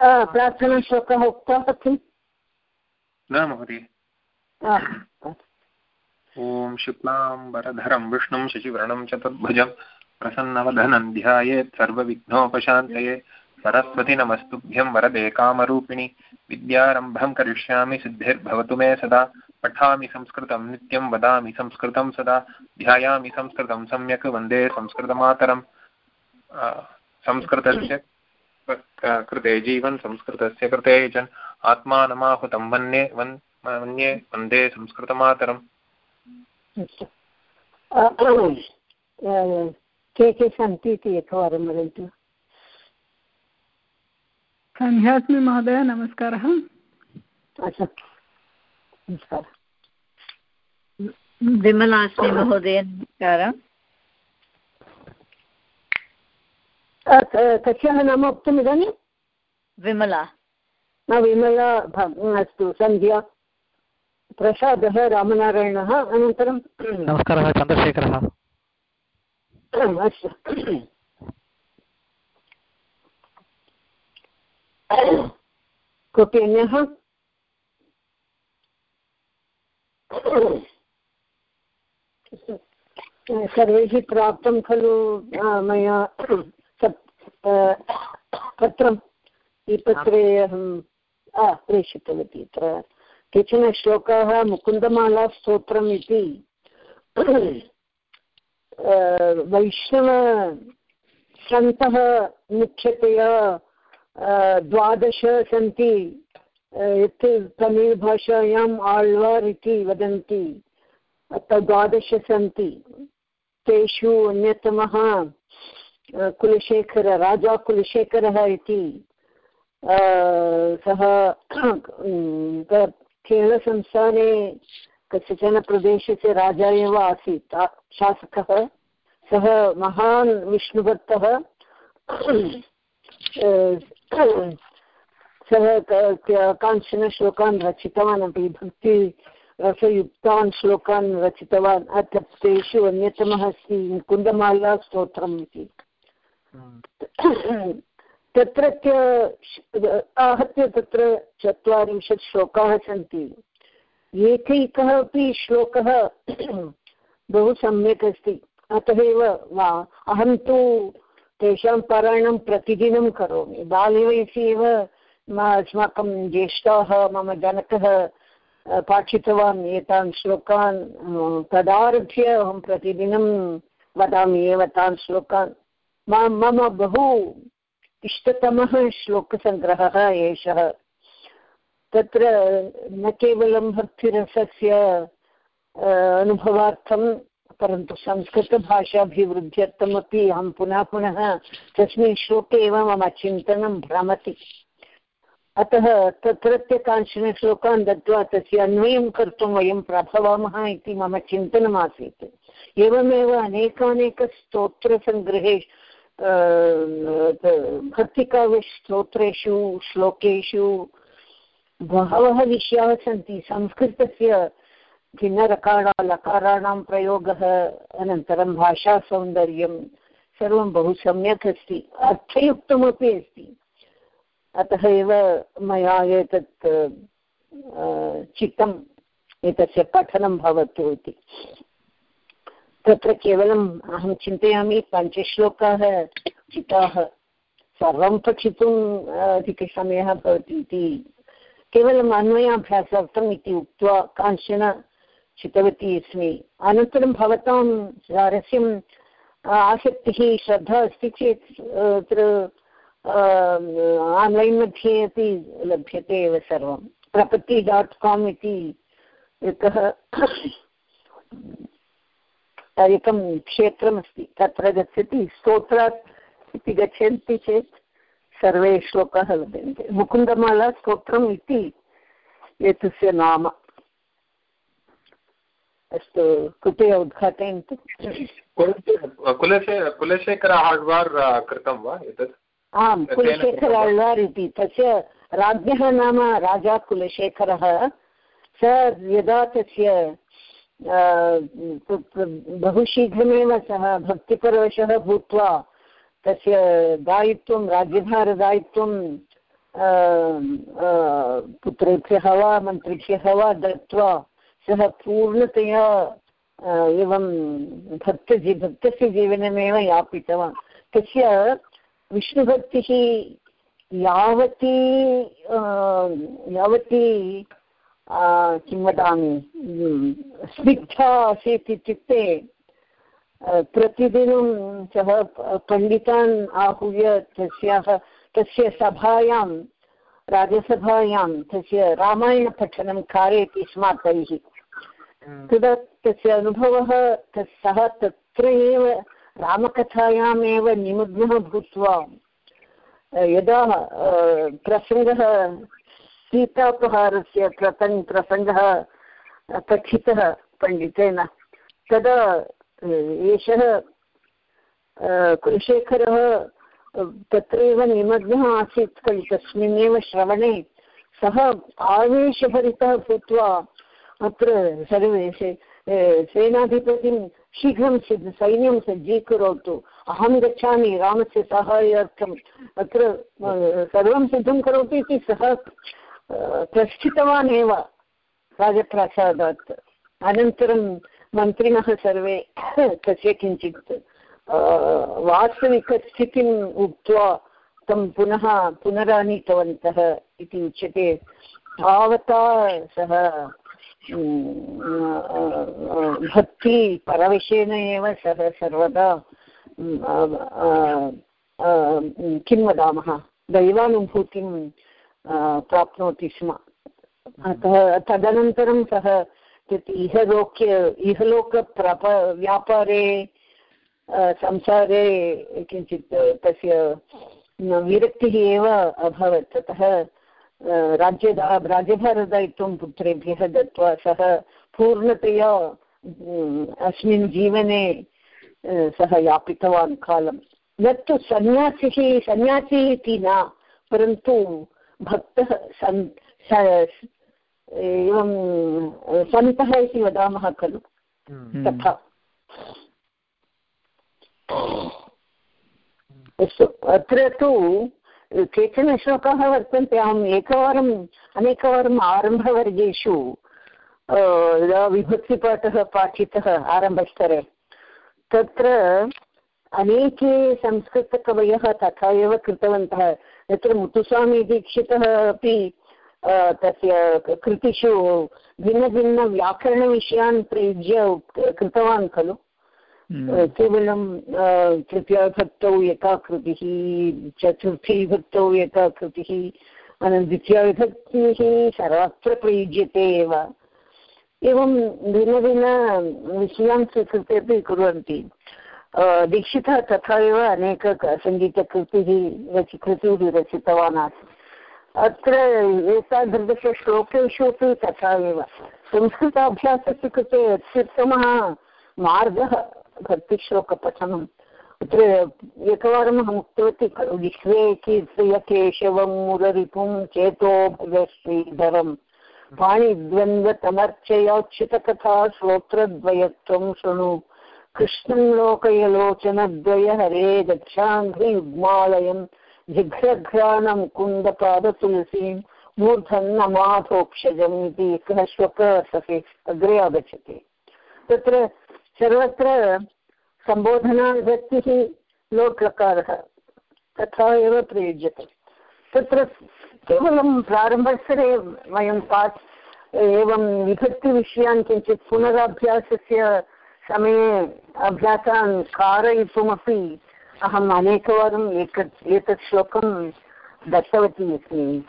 प्रार्थनाश्लोकः उक्तः किम् न महोदय। ॐ शुक्लाम्बरधरं विष्णुं शशिवर्णं चतुर्भुजं प्रसन्नवधनं ध्यायेत् सर्वविघ्नोपशान्तये सरस्वति नमस्तुभ्यं वरदे कामरूपिणि विद्यारम्भं करिष्यामि सिद्धिर्भवतु मे सदा पठामि संस्कृतं नित्यं वदामि संस्कृतं सदा ध्यायामि संस्कृतं सम्यक् वंदे संस्कृतमातरं संस्कृतस्य कृते जीवन् संस्कृतस्य कृते जन् आत्मानमाहुतं वन्ये वन् मन्ये वंदे संस्कृतमातरम्। के के सन्ति इति एकवारं वदन्तु। सन्ध्यास्मि महोदय नमस्कारः। नमस्कारः। विमला अस्मि महोदय नमस्कारः। कस्याः नाम उक्तम् इदानीं विमला विमला अस्तु सन्ध्या प्रसादः रामनारायणः अनन्तरं नमस्कारः चन्द्रशेखरः अस्तु कोऽपि अन्यः सर्वैः प्राप्तं खलु मया पत्रम् ई पत्रे अहं प्रेषितवती अत्र। केचन श्लोकाः मुकुन्दमालास्तोत्रम् इति। वैष्णवसन्तः मुख्यतया द्वादश सन्ति यत् तमिळ्भाषायाम् आಳ್वार् इति वदन्ति। अत्र द्वादश सन्ति। तेषु अन्यतमः कुलशेखर, राजा कुलशेखरः इति। सः केरळसंस्थाने कस्यचन प्रदेशस्य राजा एव आसीत् शासकः। सः महान् विष्णुभक्तः सः कांश्चन श्लोकान् रचितवान्, अपि भक्ति रसयुक्तान् श्लोकान् रचितवान्। तेषु अन्यतमः अस्ति मुकुन्दमाला स्तोत्रम् इति। तत्रत्य आहत्य तत्र चत्वारिंशत् श्लोकाः सन्ति। एकैकः अपि श्लोकः बहु सम्यक् अस्ति। अतः एव वा, अहं तु तेषां पारायणं प्रतिदिनं करोमि। बाल्यवयसि एव अस्माकं ज्येष्ठाः, मम जनकः पाठितवान् एतान् श्लोकान् तदारभ्य अहं प्रतिदिनं वदामि एव तान् श्लोकान्। मम बहु इष्टतमः श्लोकसङ्ग्रहः एषः। तत्र न केवलं भक्तिरसस्य अनुभवार्थं, परन्तु संस्कृतभाषाभिवृद्ध्यर्थमपि अहं पुनः पुनः तस्मिन् श्लोके एव मम चिन्तनं भ्रमति। अतः तत्रत्य कांश्चन श्लोकान् दत्त्वा तस्य अन्वयं कर्तुं वयं प्रभवामः इति मम चिन्तनमासीत्। एवमेव अनेकानेकस्तोत्रसङ्ग्रहे भक्तिकाव्यस्तोत्रेषु श्लोकेषु बहवः विषयाः सन्ति। संस्कृतस्य भिन्नरकारा लकाराणां प्रयोगः, अनन्तरं भाषासौन्दर्यं सर्वं बहु सम्यक् अस्ति। अर्थयुक्तमपि अस्ति। अतः एव मया एतत् चित्तम्, एतस्य पठनं भवतु इति। तत्र केवलम् अहं चिन्तयामि पञ्चश्लोकाः चिताः। सर्वं पठितुम् अधिकसमयः भवति इति। केवलम् अन्वयाभ्यासार्थम् इति उक्त्वा कांश्चन चितवती अस्मि। अनन्तरं भवतां स्वारस्यम् आसक्तिः श्रद्धा अस्ति चेत् अत्र आन्लैन् मध्ये अपि लभ्यते एव सर्वं। प्रपत्ति डाट् काम् इति एकः एकं क्षेत्रमस्ति तत्र गच्छति स्तोत्रात् इति गच्छन्ति चेत् सर्वे श्लोकाः लभ्यन्ते मुकुन्दमाला स्तोत्रम् इति एतस्य नाम। अस्तु कृपया उद्घाटयन्तु। कुलशेखर आழ்वार् कृतं वा एतत्? आम् कुलशेखर आழ்वार् इति। तस्य राज्ञः नाम राजा कुलशेखरः। स यदा तस्य बहु शीघ्रमेव सः भक्तिपरवशः भूत्वा तस्य दायित्वं, राज्यभारदायित्वं पुत्रेभ्यः वा, मन्त्रिभ्यः वा दत्त्वा सः पूर्णतया एवं भक्तजी, भक्तस्य जीवनमेव यापितवान्। तस्य विष्णुभक्तिः यावती यावती किं वदामि? स्निग्धा आसीत् इत्युक्ते प्रतिदिनं सः पण्डितान् आहूय तस्याः तस्य सभायां राजसभायां तस्य रामायणपठनं कारयति स्म तैः। तदा तस्य अनुभवः सः तत्र एव रामकथायामेव निमग्नः भूत्वा यदा प्रसङ्गः सीतापहारस्य प्रसङ् प्रसङ्गः कथितः पण्डितेन। तदा एषः कुलशेखरः तत्रैव निमग्नः आसीत् खलु। तस्मिन्नेव श्रवणे सः आवेशभरितः भूत्वा अत्र सर्वे सेनाधिपतिं शीघ्रं सिद्ध सैन्यं सज्जीकरोतु। अहं गच्छामि, रामस्य साहाय्यार्थम्। अत्र सर्वं सिद्धं करोतु इति सः प्रस्थितवान् एव राजप्रासादात्। अनन्तरं मन्त्रिणः सर्वे तस्य किञ्चित् वास्तविकस्थितिम् उक्त्वा तं पुनः पुनरानीतवन्तः इति उच्यते। तावता सः भक्तिपरविषयेण एव सः सर्वदा किं वदामः? दैवानुभूतिं प्राप्नोति स्म। अतः तदनन्तरं सः इहलोक्य इहलोकप्रप व्यापारे संसारे किञ्चित् तस्य विरक्तिः एव अभवत्। ततः राज्य राज्यभारदायित्वं पुत्रेभ्यः दत्त्वा सः पूर्णतया अस्मिन् जीवने सः यापितवान् कालं न तु सन्न्यासिः, सन्न्यासी इति न, परन्तु भक्तः सन् एवं सन्तः इति वदामः खलु। तथा। अस्तु अत्र तु केचन श्लोकाः वर्तन्ते। अहम् एकवारम् अनेकवारम् आरम्भवर्गेषु यदा विभक्तिपाठः पाठितः आरम्भस्तरे तत्र अनेके संस्कृतकवयः तथा एव कृतवन्तः। यत्र मुत्तुस्वामीदीक्षितः अपि तस्य कृतिषु भिन्नभिन्नव्याकरणविषयान् प्रयुज्य कृतवान् खलु। केवलं तृतीयाविभक्तौ एका कृतिः चतुर्थीविभक्तौ एका कृतिः अनन्तरं द्वितीयाविभक्तिः सर्वत्र प्रयुज्यते एव। एवं भिन्नभिन्नविषयान् स्वीकृत्य अपि कुर्वन्ति। दीक्षितः तथा एव अनेक सङ्गीतकृतिः रचि कृतिः रचितवान् आसीत् अत्र एतादृशश्लोकेषु अपि तथा एव। संस्कृताभ्यासस्य कृते अत्युत्तमः मार्गः भक्तिश्लोकपठनम्। अत्र एकवारम् अहम् उक्तवती खलु, विश्वे कीर्तय केशवं मुररिपुं चेतो भज श्रीधरम् पाणिद्वन्द्वतमर्चयोच्युतकथा श्रोत्रद्वयत्वं शृणु। कृष्णं लोकयलोचनद्वय हरे गच्छाङ्घ्रियुग्मालयम् जिघ्रघ्राणं कुन्दपादतुलसीं मूर्धन्नमाधोक्षजम् इति एकः अग्रे आगच्छति। तत्र सर्वत्र सम्बोधनाविभक्तिः लोट्लकारः तथा एव प्रयुज्यते। तत्र केवलं प्रारम्भस्तरे वयं पाठ् एवं विभक्तिविषयान् किञ्चित् पुनरभ्यासस्य समये अभ्यासान् कारयितुमपि अहम् अनेकवारम् एक, एतत् श्लोकं दत्तवती अस्मि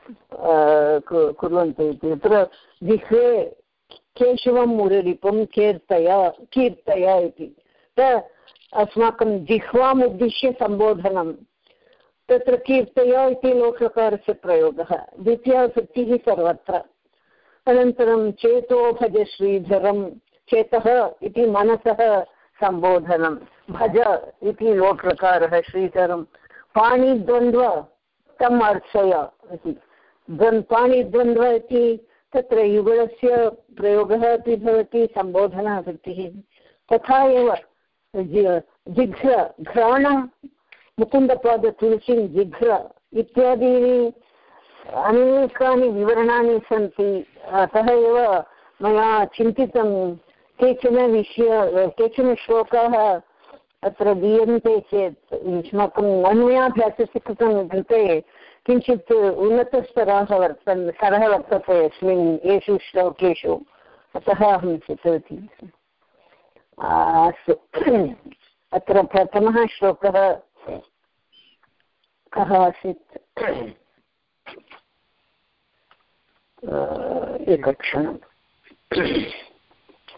कुर्वन्तु इति। तत्र जिह्वे केशवं मुररिपुं कीर्तय कीर्तय इति। अस्माकं जिह्वाम् उद्दिश्य सम्बोधनं। तत्र कीर्तय इति लोककारस्य प्रयोगः द्वितीयवृत्तिः सर्वत्र। अनन्तरं चेतो भज श्रीधरं चेतः इति मनसः सम्बोधनं। भज इति लोककारः श्रीधरं पाणिद्वन्द्व तम् अर्चय इति। द्वन् पाणिद्वन्द्व इति तत्र युगलस्य प्रयोगः अपि भवति, सम्बोधनः वृत्तिः तथा एव जिघ्र घ्राण, मुकुन्दपादतुलसीं जिघ्र इत्यादीनि अनेकानि विवरणानि सन्ति। अतः एव मया चिन्तितं केचन विषय केचन श्लोकाः अत्र दीयन्ते चेत् युष्माकम् अन्वयाभ्यासस्य कृतं कृते किञ्चित् उन्नतस्तराः वर्तन् स्तरः वर्तते अस्मिन् येषु श्लोकेषु। अतः अहं चितवती अस्तु अत्र प्रथमः श्लोकः कः आसीत्? एकक्षणं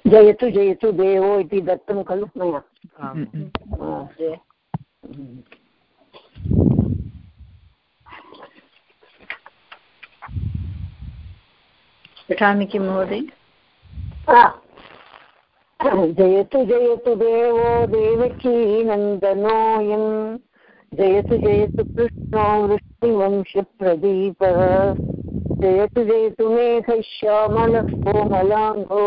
जयतु जयतु देवो इति दत्तं खलु मया। पठामि किं महोदय? जयतु जयतु देवो देवकी नन्दनोऽयम् जयतु जयतु कृष्णो वृष्टिवंशप्रदीपः जयतु जयतु मेघश्यामलः कोमलाङ्गो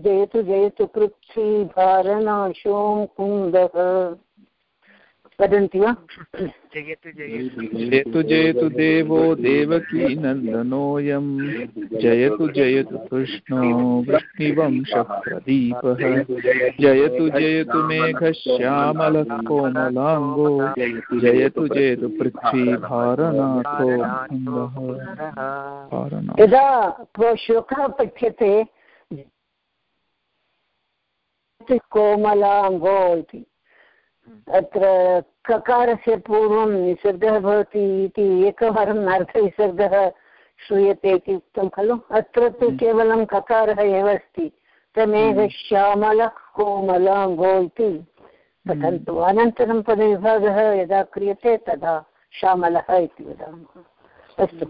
जयतु जयतु पृथ्वीभारनाशो कुन्दः। वदन्ति वा? जयतु जयतु। देवो देवकी नन्दनोऽयं जयतु जयतु कृष्णो वृष्णिवंशप्रदीपः जयतु जयतु मेघश्यामलः कोमलाङ्गो। जयतु जयतु पृथ्वीभारनाथो यदा श्लोकः पठ्यते कोमलाङ्गो इति अत्र ककारस्य पूर्वं निसर्गः भवति इति एकवारम् अर्थविसर्गः श्रूयते इति उक्तं खलु? अत्र तु हम्म। केवलं ककारः एव अस्ति। तमेघश्यामलः कोमलाङ्गो इति पठन्तु हम्म। अनन्तरं पदविभागः यदा क्रियते तदा श्यामलः इति वदामः। अस्तु।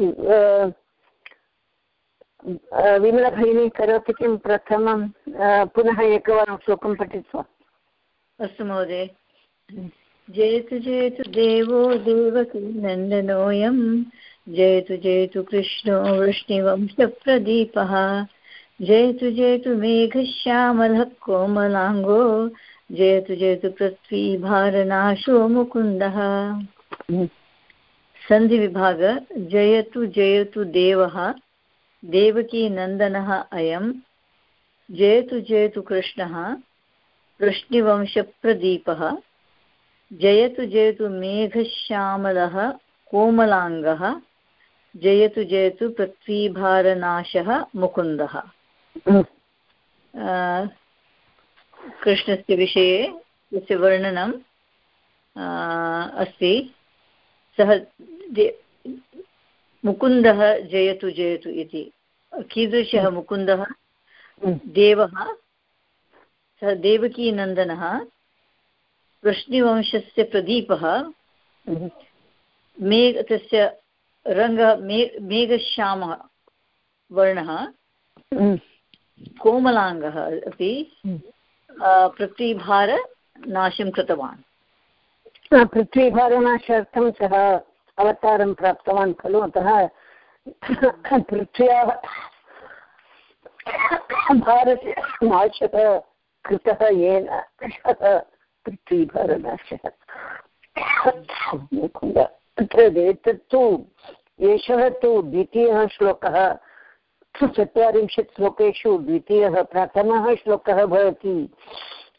हम्म। विमलभगिनी करोति किं प्रथमं? पुनः एकवारं श्लोकं पठित्वा। अस्तु महोदय। जयतु जयतु देवो देवकीनन्दनोऽयं जयतु जयतु कृष्णो वृष्णिवंशप्रदीपः जयतु जयतु मेघश्यामलः कोमलाङ्गो जयतु जयतु पृथ्वीभारनाशो मुकुन्दः। हम्म। सन्धिविभाग जयतु जयतु देवः देवकीनन्दनः अयं जयतु जयतु कृष्णः वृष्णिवंशप्रदीपः जयतु जयतु मेघश्यामलः कोमलाङ्गः जयतु जयतु पृथ्वीभारनाशः मुकुन्दः। कृष्णस्य विषये तस्य वर्णनं अस्ति। सः मुकुन्दः जयतु जयतु इति। कीदृशः मुकुन्दः? देवः? सः देवकीनन्दनः वृष्णिवंशस्य प्रदीपः? मेघ तस्य रङ्गः मे मेघश्यामः वर्णः? कोमलाङ्गः अपि पृथ्वीभारनाशं कृतवान्। पृथ्वीभारनाशार्थं सः अवतारं प्राप्तवान् खलु अतः पृथ्व्याः भारते नाशः कृतः येन पृथ्वीभारनाशः तत्र एतत्तु एषः तु द्वितीयः श्लोकः चत्वारिंशत् श्लोकेषु द्वितीयः प्रथमः श्लोकः भवति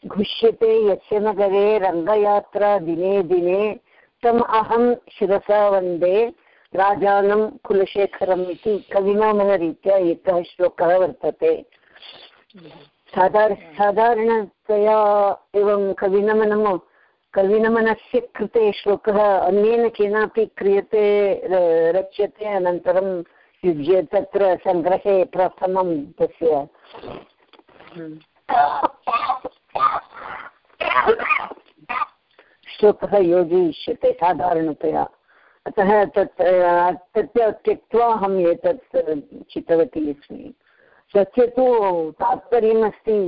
घुष्यते यस्य नगरे रङ्गयात्रा दिने दिने तम् अहं शिरसा वंदे राजानं कुलशेखरम् इति कविनामनरीत्या एकः श्लोकः वर्तते साधार, साधारणतया एवं कविनमनं कविनमनस्य कृते श्लोकः अन्येन केनापि क्रियते रच्यते, अनन्तरं युज्य तत्र सङ्ग्रहे प्रथमं तस्य। श्लोकः योजयिष्यते साधारणतया अतः तत् तत् त्यक्त्वा अहम् एतत् चितवती अस्मि। तस्य तु तात्पर्यमस्ति,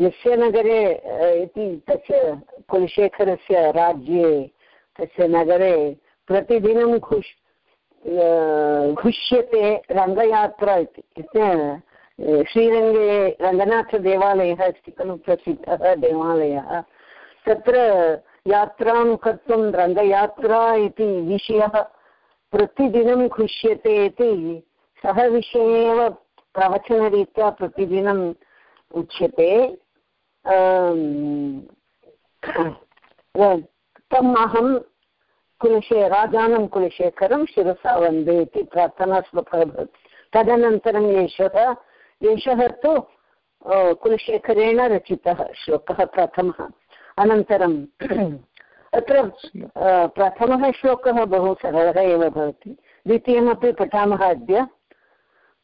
यस्य नगरे इति तस्य कुलशेखरस्य राज्ये, तस्य नगरे प्रतिदिनं घुष् घुष्यते रङ्गयात्रा इति। श्रीरङ्गे रङ्गनाथदेवालयः अस्ति खलु प्रसिद्धः देवालयः। तत्र यात्रां कर्तुं रङ्गयात्रा इति विषयः प्रतिदिनं खुष्यते इति सः विषये एव प्रवचनरीत्या प्रतिदिनम् उच्यते। तम् अहं कुलशे, राजानं कुलशेखरं शिरसा वंदे इति प्रार्थनाश्लोकः भवति। तदनन्तरम् एषः एषः तु कुलशेखरेण रचितः श्लोकः प्रथमः। अनन्तरं अत्र प्रथमः श्लोकः बहु सरलः एव भवति। द्वितीयमपि पठामः अद्य।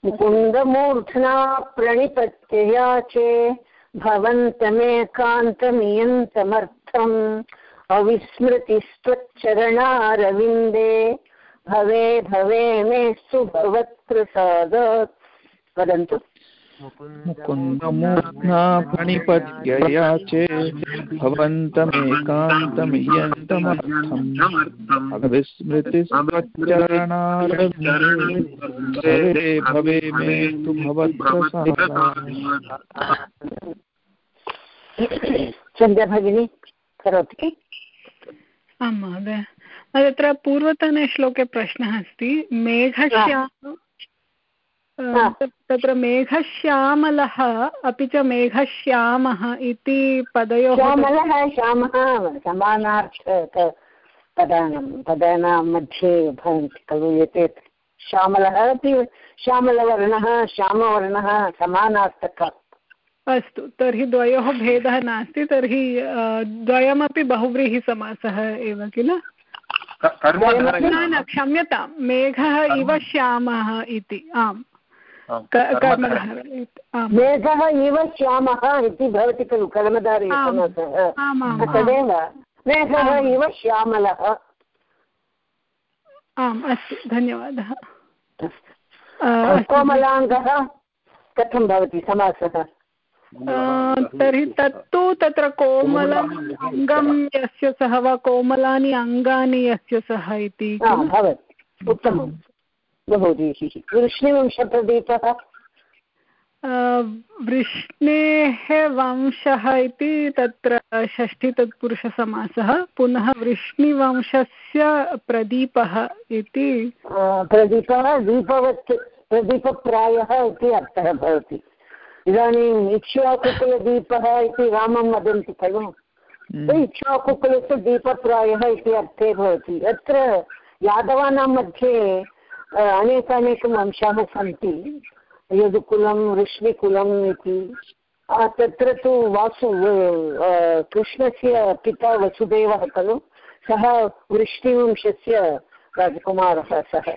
मुकुन्दमूर्ध्ना प्रणिपत्यया चे भवन्तमेकान्तमियन्तमर्थम्। अविस्मृतिस्त्वच्चरणारविन्दे। भवे भवे मे सुभवत्प्रसादात् वदन्तु। मुकुन्दमूर्ध्ना भवन्तमेकान्तमियन्तमर्थम् भवे मे तु भवत्प्रसादात् सन्ध्या भगिनी करोति आं महोदय। तत्र पूर्वतने श्लोके प्रश्नः अस्ति मेघश्याम तत्र मेघश्यामलः अपि च मेघश्यामः इति पदयोः श्यामलः श्यामः समानार्थक पदानां पदानां मध्ये भवन्ति खलु एते श्यामलः अपि श्यामलवर्णः श्यामवर्णः समानार्थक। अस्तु तर्हि द्वयोः भेदः नास्ति तर्हि द्वयमपि बहुव्रीहिसमासः एव किल? न न क्षम्यतां मेघः इव श्यामः इति आम्। मेघः इव श्यामः इति भवति खलु कर्मधारे समासः तदेव मेघः इव श्यामलः। आम् अस्तु धन्यवादः। कोमलाङ्गः कथं भवति समासः? तर्हि तत्तु तत्र कोमलम् अङ्गं यस्य सः वा कोमलानि अङ्गानि यस्य सः इति भवति बहुरीः वृष्णिवंशप्रदीपः वृष्णेः वंशः इति तत्र षष्ठीतत्पुरुषसमासः। पुनः वृष्णिवंशस्य प्रदीपः इति। प्रदीपः दीपवत् प्रदीपप्रायः इति अर्थः भवति। इदानीम् इक्ष्वाकुकुलदीपः इति रामं वदन्ति खलु। इक्ष्वाकुकुलस्य दीपप्रायः इति अर्थे भवति। अत्र यादवानां मध्ये अनेकानेकम् अंशाः सन्ति। यदुकुलं वृष्णिकुलम् इति। तत्र तु वासु कृष्णस्य पिता वसुदेवः खलु। सः वृष्णिवंशस्य राजकुमारः सः।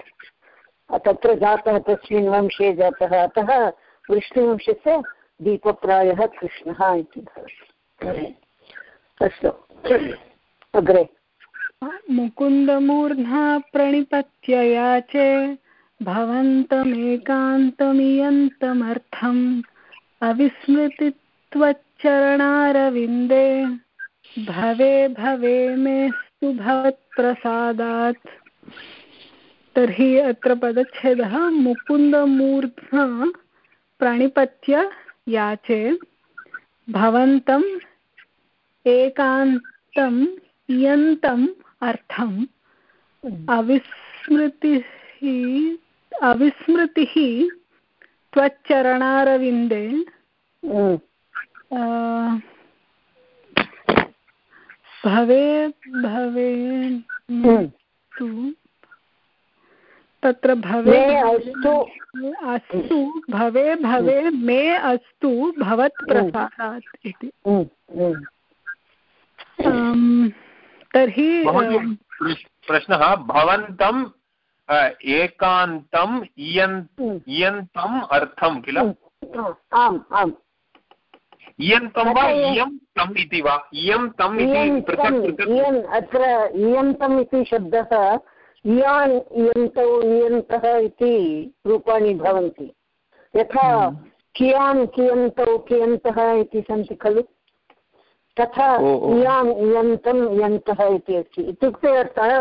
तत्र जातः, तस्मिन् वंशे जातः, अतः वृष्णिवंशस्य दीपप्रायः कृष्णः इति भवति। अस्तु। अग्रे। मुकुन्दमूर्ध्ना प्रणिपत्यया चे भवन्तमेकान्तमियन्तमर्थम् अविस्मृतित्वच्चरणारविन्दे। भवे भवे मेस्तु भवत्प्रसादात्। तर्हि अत्र पदच्छेदः मुकुन्दमूर्ध्ना प्रणिपत्य याचे भवन्तम् एकान्तम् इयन्तम् अर्थम् अविस्मृतिः अविस्मृतिः त्वच्चरणारविन्दे भवे भवे तु तत्र भवे अस्तु। अस्तु भवे भवे मे अस्तु भवत्प्रसादात् इति। तर्हि प्रश्नः भवन्तम् एकान्तम् इयन्तम् अर्थं किल? आम् आम्। इयन्तं वा इयं तम् इति वा? इयं तम् इति पृथक् पृथक्। अत्र इयन्तम् इति शब्दः इयान् इयन्तौ इयन्तः इति रूपाणि भवन्ति। यथा कियान् कियन्तौ कियन्तः इति सन्ति खलु? तथा इयान् इयन्तम् इयन्तः इति अस्ति। इत्युक्ते अर्थः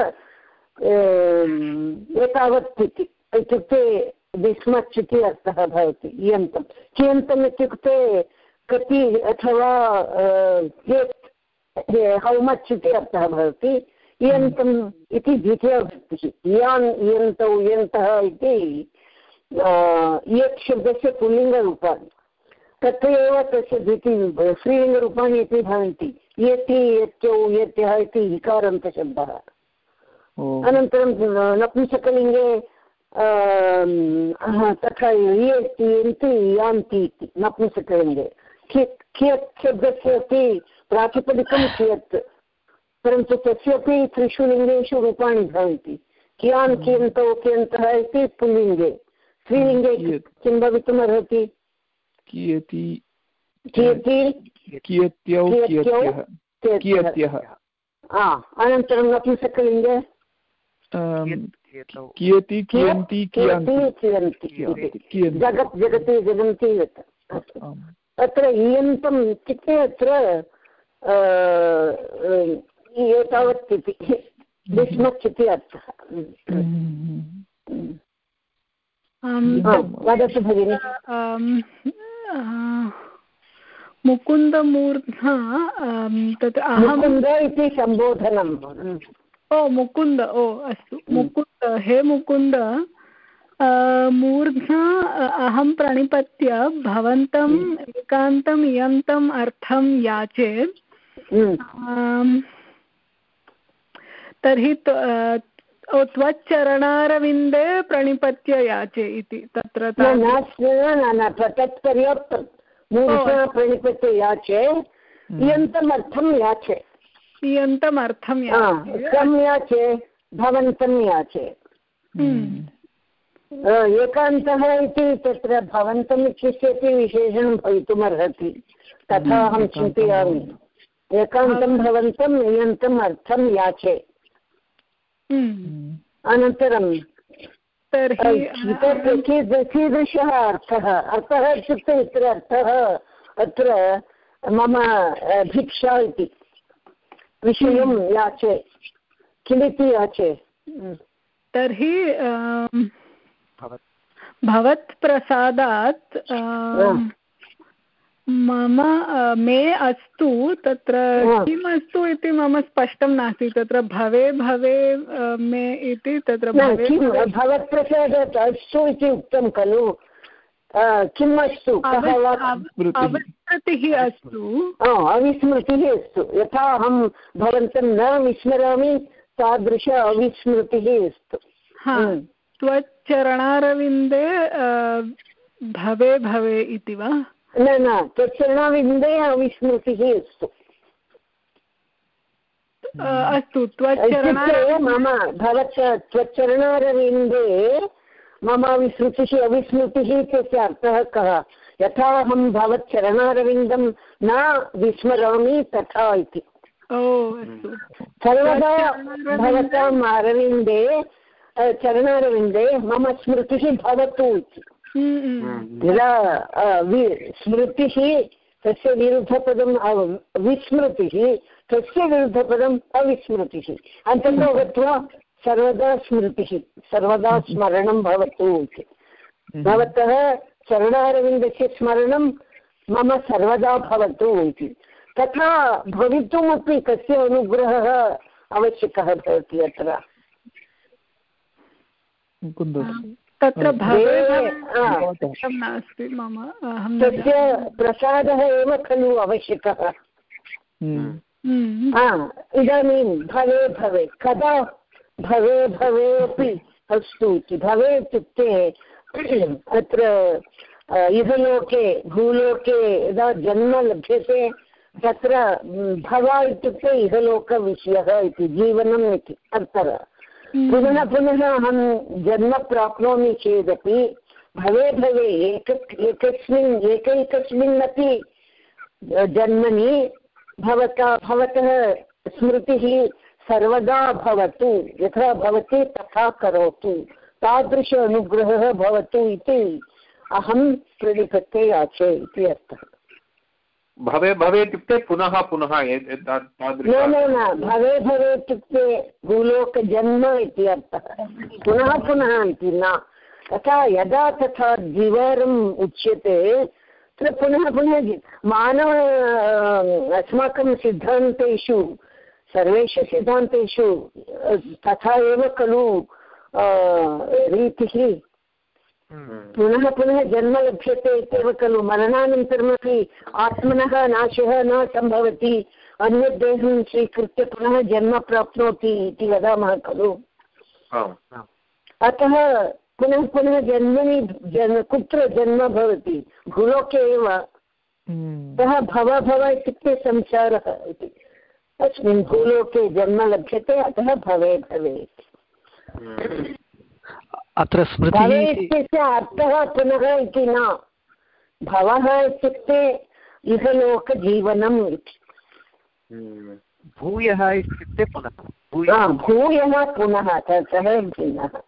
एतावत् इति इत्युक्ते दिस्मच् इति अर्थः भवति इयन्तं। कियन्तम् इत्युक्ते कति अथवा कियत् हौ मच् इति अर्थः भवति। इयन्तम् इति द्वितीयविभक्तिः इयान् इयन्तौ इयन्तः इति इयत् शब्दस्य पुल्लिङ्गरूपाणि एव तस्य द्वितीय स्त्रीलिङ्गरूपाणि अपि भवन्ति। इयति इयत्यौ इयत्यः इति इकारान्तशब्दः अनन्तरं नपुंसकलिङ्गे तथा इयति इयन्ति यान्ति इति नपुंसकलिङ्गे। कियत् कियत् शब्दस्य अपि प्रातिपदिकं कियत् परन्तु तस्यापि त्रिषु लिङ्गेषु रूपाणि भवन्ति। कियान् कियन्तौ कियन्तः इति पुल्लिङ्गे। स्त्रीलिङ्गे किं भवितुमर्हति? कियति कियति कियत्यौ कियत्यः? अनन्तरं नपुंसकलिङ्गे कियति कियन्ति जगत् जगति जगन्ति अत्र इयन्तम् इत्युक्ते अत्र एतावत् इति। विस्मत् इति अर्थः। वदतु भगिनि। मुकुन्दमूर्धा तत् मुकुन्द इति सम्बोधनम् ओ मुकुन्द ओ अस्तु। मुकुन्द हे मुकुन्द मूर्ध्ना अहं प्रणिपत्य भवन्तम् एकान्तम् इयन्तम् अर्थं याचे। तर्हि त्वच्चरणारविन्दे प्रणिपत्य याचे इति तत्र तत् प्रणिपत्य याचे इयन्तमर्थं याचे। इयन्तमर्थं याचे। भवन्तं याचे। एकान्तः इति तत्र भवन्तम् इत्यस्यपि विशेषणं भवितुमर्हति। तथा अहं चिन्तयामि। एकान्तं भवन्तम् इयन्तम् अर्थं याचे। अनन्तरं तर्हि कीदृशः अर्थः। अर्थः इत्युक्ते अत्र अर्थः अत्र मम भिक्षा इति। विषयं याचे। किमिति याचे? तर्हि भवत्प्रसादात् मम मे अस्तु तत्र किम् अस्तु इति मम स्पष्टं नास्ति तत्र भवे भवे मे इति तत्र भवत्प्रसादात् अस्तु इति उक्तं खलु। किम् अस्तु? अविस्मृतिः अस्तु। अविस्मृतिः अस्तु। यथा अहं भवन्तं न विस्मरामि तादृश अविस्मृतिः अस्तु। त्वच्चरणारविन्दे भवे भवे इति वा? न न त्वच्चरणारविन्दे अविस्मृतिः अस्तु अस्तु त्वच्चरणे मम भवत् त्वच्चरणारविन्दे मम विस्मृतिः अविस्मृतिः इत्यस्य अर्थः कः यथा अहं भवच्चरणारविन्दं न विस्मरामि तथा इति सर्वदा भवताम् अरविन्दे चरणारविन्दे मम स्मृतिः भवतु इति यदा स्मृतिः तस्य विरुद्धपदं विस्मृतिः तस्य विरुद्धपदम् अविस्मृतिः। अन्ततो गत्वा सर्वदा स्मृतिः सर्वदा स्मरणं भवतु इति। भवतः चरणारविन्दस्य स्मरणं मम सर्वदा भवतु इति। तथा भवितुमपि कस्य अनुग्रहः आवश्यकः भवति अत्र। तत्र नास्ति मम तस्य प्रसादः एव खलु आवश्यकः। इदानीं भवे भवे कदा भवे भवे अपि अस्तु इति। भवे इत्युक्ते अत्र इहलोके भूलोके यदा जन्म लभ्यते तत्र भव इत्युक्ते इहलोकविषयः इति जीवनम् इति अर्थः। पुनः पुनः अहं जन्म प्राप्नोमि चेदपि, भवे भवे एक एकस्मिन् एकैकस्मिन्नपि जन्मनि भवता, भवतः स्मृतिः सर्वदा भवतु, यथा भवति तथा करोतु, तादृश अनुग्रहः भवतु इति अहं प्रणिपत्ते याचे इति अर्थः। भवे भवे इत्युक्ते पुनः पुनः न न न, भवे भवे इत्युक्ते भूलोकजन्म इति अर्थः। पुनः पुनः इति न। तथा यदा तथा द्विवारम् उच्यते, तत्र पुनः पुनः मानव अस्माकं सिद्धान्तेषु, सर्वेषु सिद्धान्तेषु तथा एव खलु रीतिः। पुनः पुनः जन्म लभ्यते इत्येव खलु। मरणानन्तरमपि आत्मनः नाशः न सम्भवति। अन्यत् देहं स्वीकृत्य पुनः जन्म प्राप्नोति इति वदामः खलु। अतः पुनः पुनः जन्मनि जन् कुत्र जन्म भवति? भूलोके एव। सः भव भव इत्युक्ते संसारः इति। अस्मिन् भूलोके जन्म लभ्यते अतः भवे भवे अत्र भवे इत्यस्य अर्थः पुनः इति न। भवः इत्युक्ते इहलोकजीवनम् इति। भूयः इत्युक्ते पुनः। भूयः। पुनः सः भिन्नः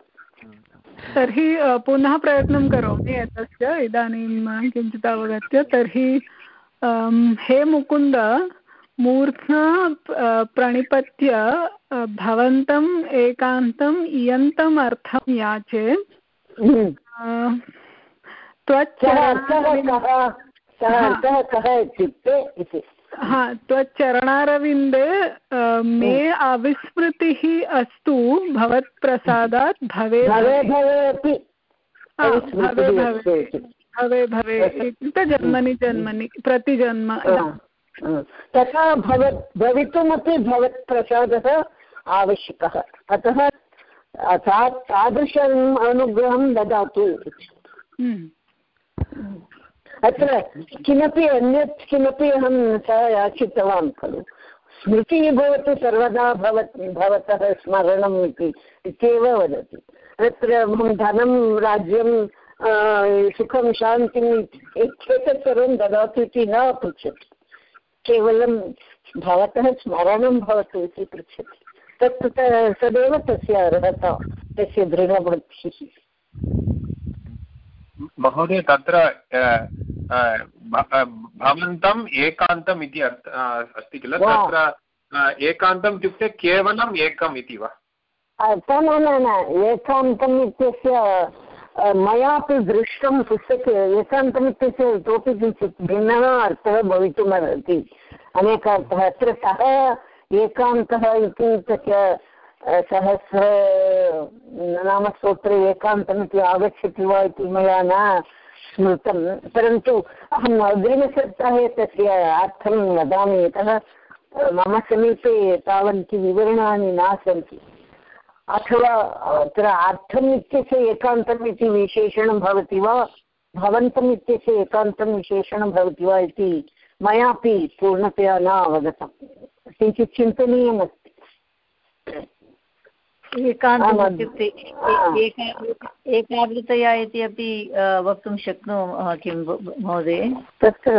तर्हि पुनः प्रयत्नं करोमि एतस्य इदानीं किञ्चित् अवगत्य। तर्हि हे मुकुन्द मूर्ध्ना प्रणिपत्य भवन्तम् एकान्तम् इयन्तम् अर्थं याचे। हा। त्वच्चरणारविन्दे मे अविस्मृतिः अस्तु भवत्प्रसादात् भवे भवे भवे। भवे भवे। भवे भवे। इत्युक्ते जन्मनि जन्मनि प्रतिजन्म तथा भवत् भवितुमपि भवत्प्रसादः आवश्यकः। अतः तादृशम् अनुग्रहं ददातु अत्र किमपि अन्यत् किमपि अहं सः याचितवान् खलु। स्मृतिः भवतु सर्वदा भवत् भवतः स्मरणम् इति इत्येव वदति। अत्र अहं धनं राज्यं सुखं शान्तिम् एतत् सर्वं ददातु इति न पृच्छति केवलं भवतः स्मरणं भवतु इति पृच्छति। तत् तदेव तस्य अर्हता तस्य दृढवृत्तिः महोदय तत्र भवन्तम् एकान्तम् इति अस्ति किल? तत्र एकान्तम् इत्युक्ते केवलम् एकम् इति वा? न न न एकान्तम् इत्यस्य मयापि दृष्टं पुस्तके एकान्तम् इत्यस्य इतोपि किञ्चित् भिन्नः अर्थः भवितुमर्हति। अनेकार्थः। अत्र सः एकान्तः इति तस्य सहस्र नामस्तोत्रे एकान्तमिति आगच्छति वा इति मया न स्मृतं। परन्तु अहम् अग्रिमसप्ताहे तस्य अर्थं वदामि। यतः मम समीपे तावन्ति विवरणानि न सन्ति अथवा अत्र अर्थम् इत्यस्य एकान्तम् इति विशेषणं भवति वा? भवन्तम् इत्यस्य एकान्तं विशेषणं भवति वा इति मयापि पूर्णतया न अवगतं। किञ्चित् चिन्तनीयमस्ति एकान्तम् इत्युक्ते एकाग्रतया इति अपि वक्तुं शक्नुमः किं महोदय? तत्र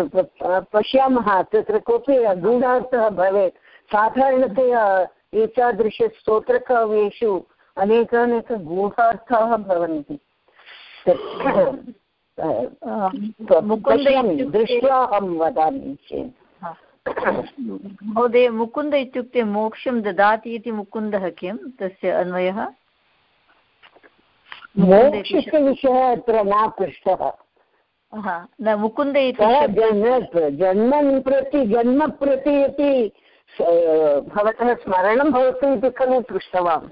पश्यामः तत्र कोऽपि गूढार्थः भवेत्। साधारणतया एतादृशस्तोत्रकाव्येषु अनेकानेक गूढार्थाः भवन्ति दृष्ट्वा अहं वदामि चेत्। महोदय मुकुन्द इत्युक्ते मोक्षं ददाति इति मुकुन्दः किं? तस्य अन्वयः? मोक्षस्य विषयः अत्र न पृष्टः। न मुकुन्द इति जन्म प्रति जन्म प्रति अपि भवतः स्मरणं भवतु इति खलु पृष्टवान्।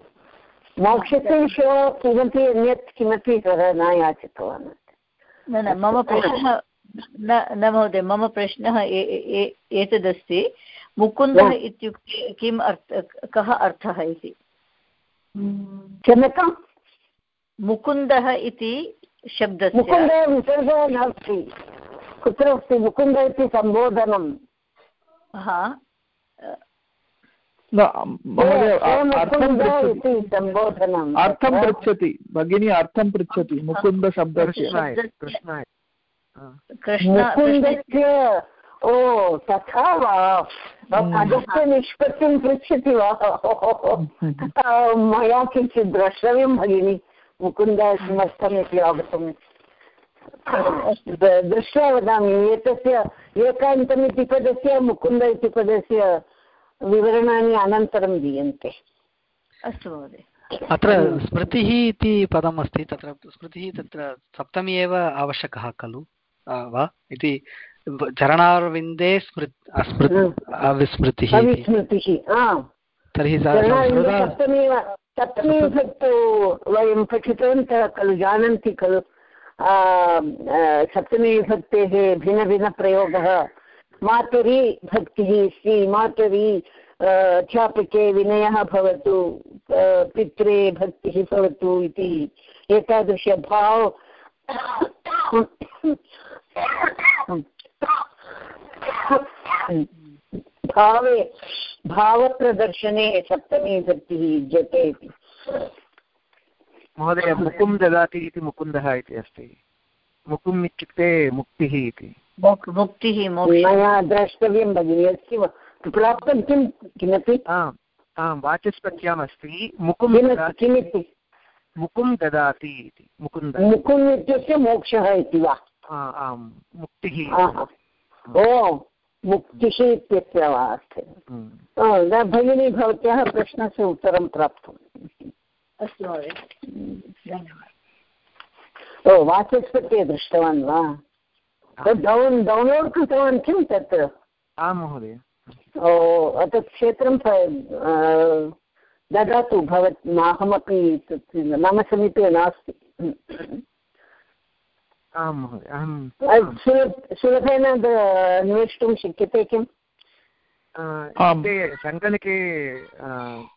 मोक्षस्य विषयः किमपि अन्यत् किमपि सः न याचितवान्। न न मम प्रश्नः न न महोदय मम प्रश्नः एतदस्ति। मुकुन्दः इत्युक्ते किम् अर्थ कः अर्थः इति? क्षम्यताम्? मुकुन्दः इति शब्दस्य। मुकुन्दः विसर्गः नास्ति। कुत्र अस्ति मुकुन्द इति सम्बोधनं हा। अर्थं पृच्छति। भगिनी अर्थं पृच्छति मुकुन्दशब्दस्य। मुकुन्दस्य ओ तथा वा? पदस्य निष्पत्तिं पृच्छति वा? मया किञ्चित् द्रष्टव्यं भगिनि। मुकुन्द किमर्थम् इति अवगतम् दृष्ट्वा वदामि एतस्य एकान्तमिति पदस्य मुकुन्द इति पदस्य विवरणानि अनन्तरं दीयन्ते। अस्तु महोदय। अत्र स्मृतिः इति पदम् अस्ति तत्र स्मृतिः तत्र सप्तमी एव आवश्यकः खलु वा? इति चरणारविन्दे स्मृत् अविस्मृतिः अविस्मृतिः तर्हि सप्तमी सप्तमी वयं पठितवन्तः खलु जानन्ति खलु। सप्तमीविभक्तेः भिन्नभिन्नप्रयोगः मातरि भक्तिः अस्ति मातरि अध्यापके विनयः भवतु पित्रे भक्तिः भवतु इति एतादृशभाव भावे भावप्रदर्शने सप्तमी भक्तिः युज्यते इति। महोदय मुकुं ददाति इति मुकुन्दः इति अस्ति। मुकुम् इत्युक्ते मुक्तिः इति। मुक्तिः मया द्रष्टव्यं भगिनि अस्ति वा? प्राप्तं किं? किमपि? आम् वाचस्पत्याम् अस्ति मुकुं किमिति? मुकुं ददाति इति। मुकुन्द मुकुम् इत्युक्ते मोक्षः इति वा? आम् मुक्तिः। ओ मुक्तिः इत्यस्य वा अस्ति। हम्म। भगिनी भवत्याः प्रश्नस्य उत्तरं प्राप्तम्। अस्तु महोदय। धन्यवादः। ओ वाचस्पत्ये दृष्टवान् वा? डौन् डौन्लोड् कृतवान् किं तत् आं महोदय। ओ तत् क्षेत्रं ददातु भवत् अहमपि तत् मम समीपे नास्ति। आं महोदय अहं सुलभेन अन्वेष्टुं शक्यते किम्? सङ्गणके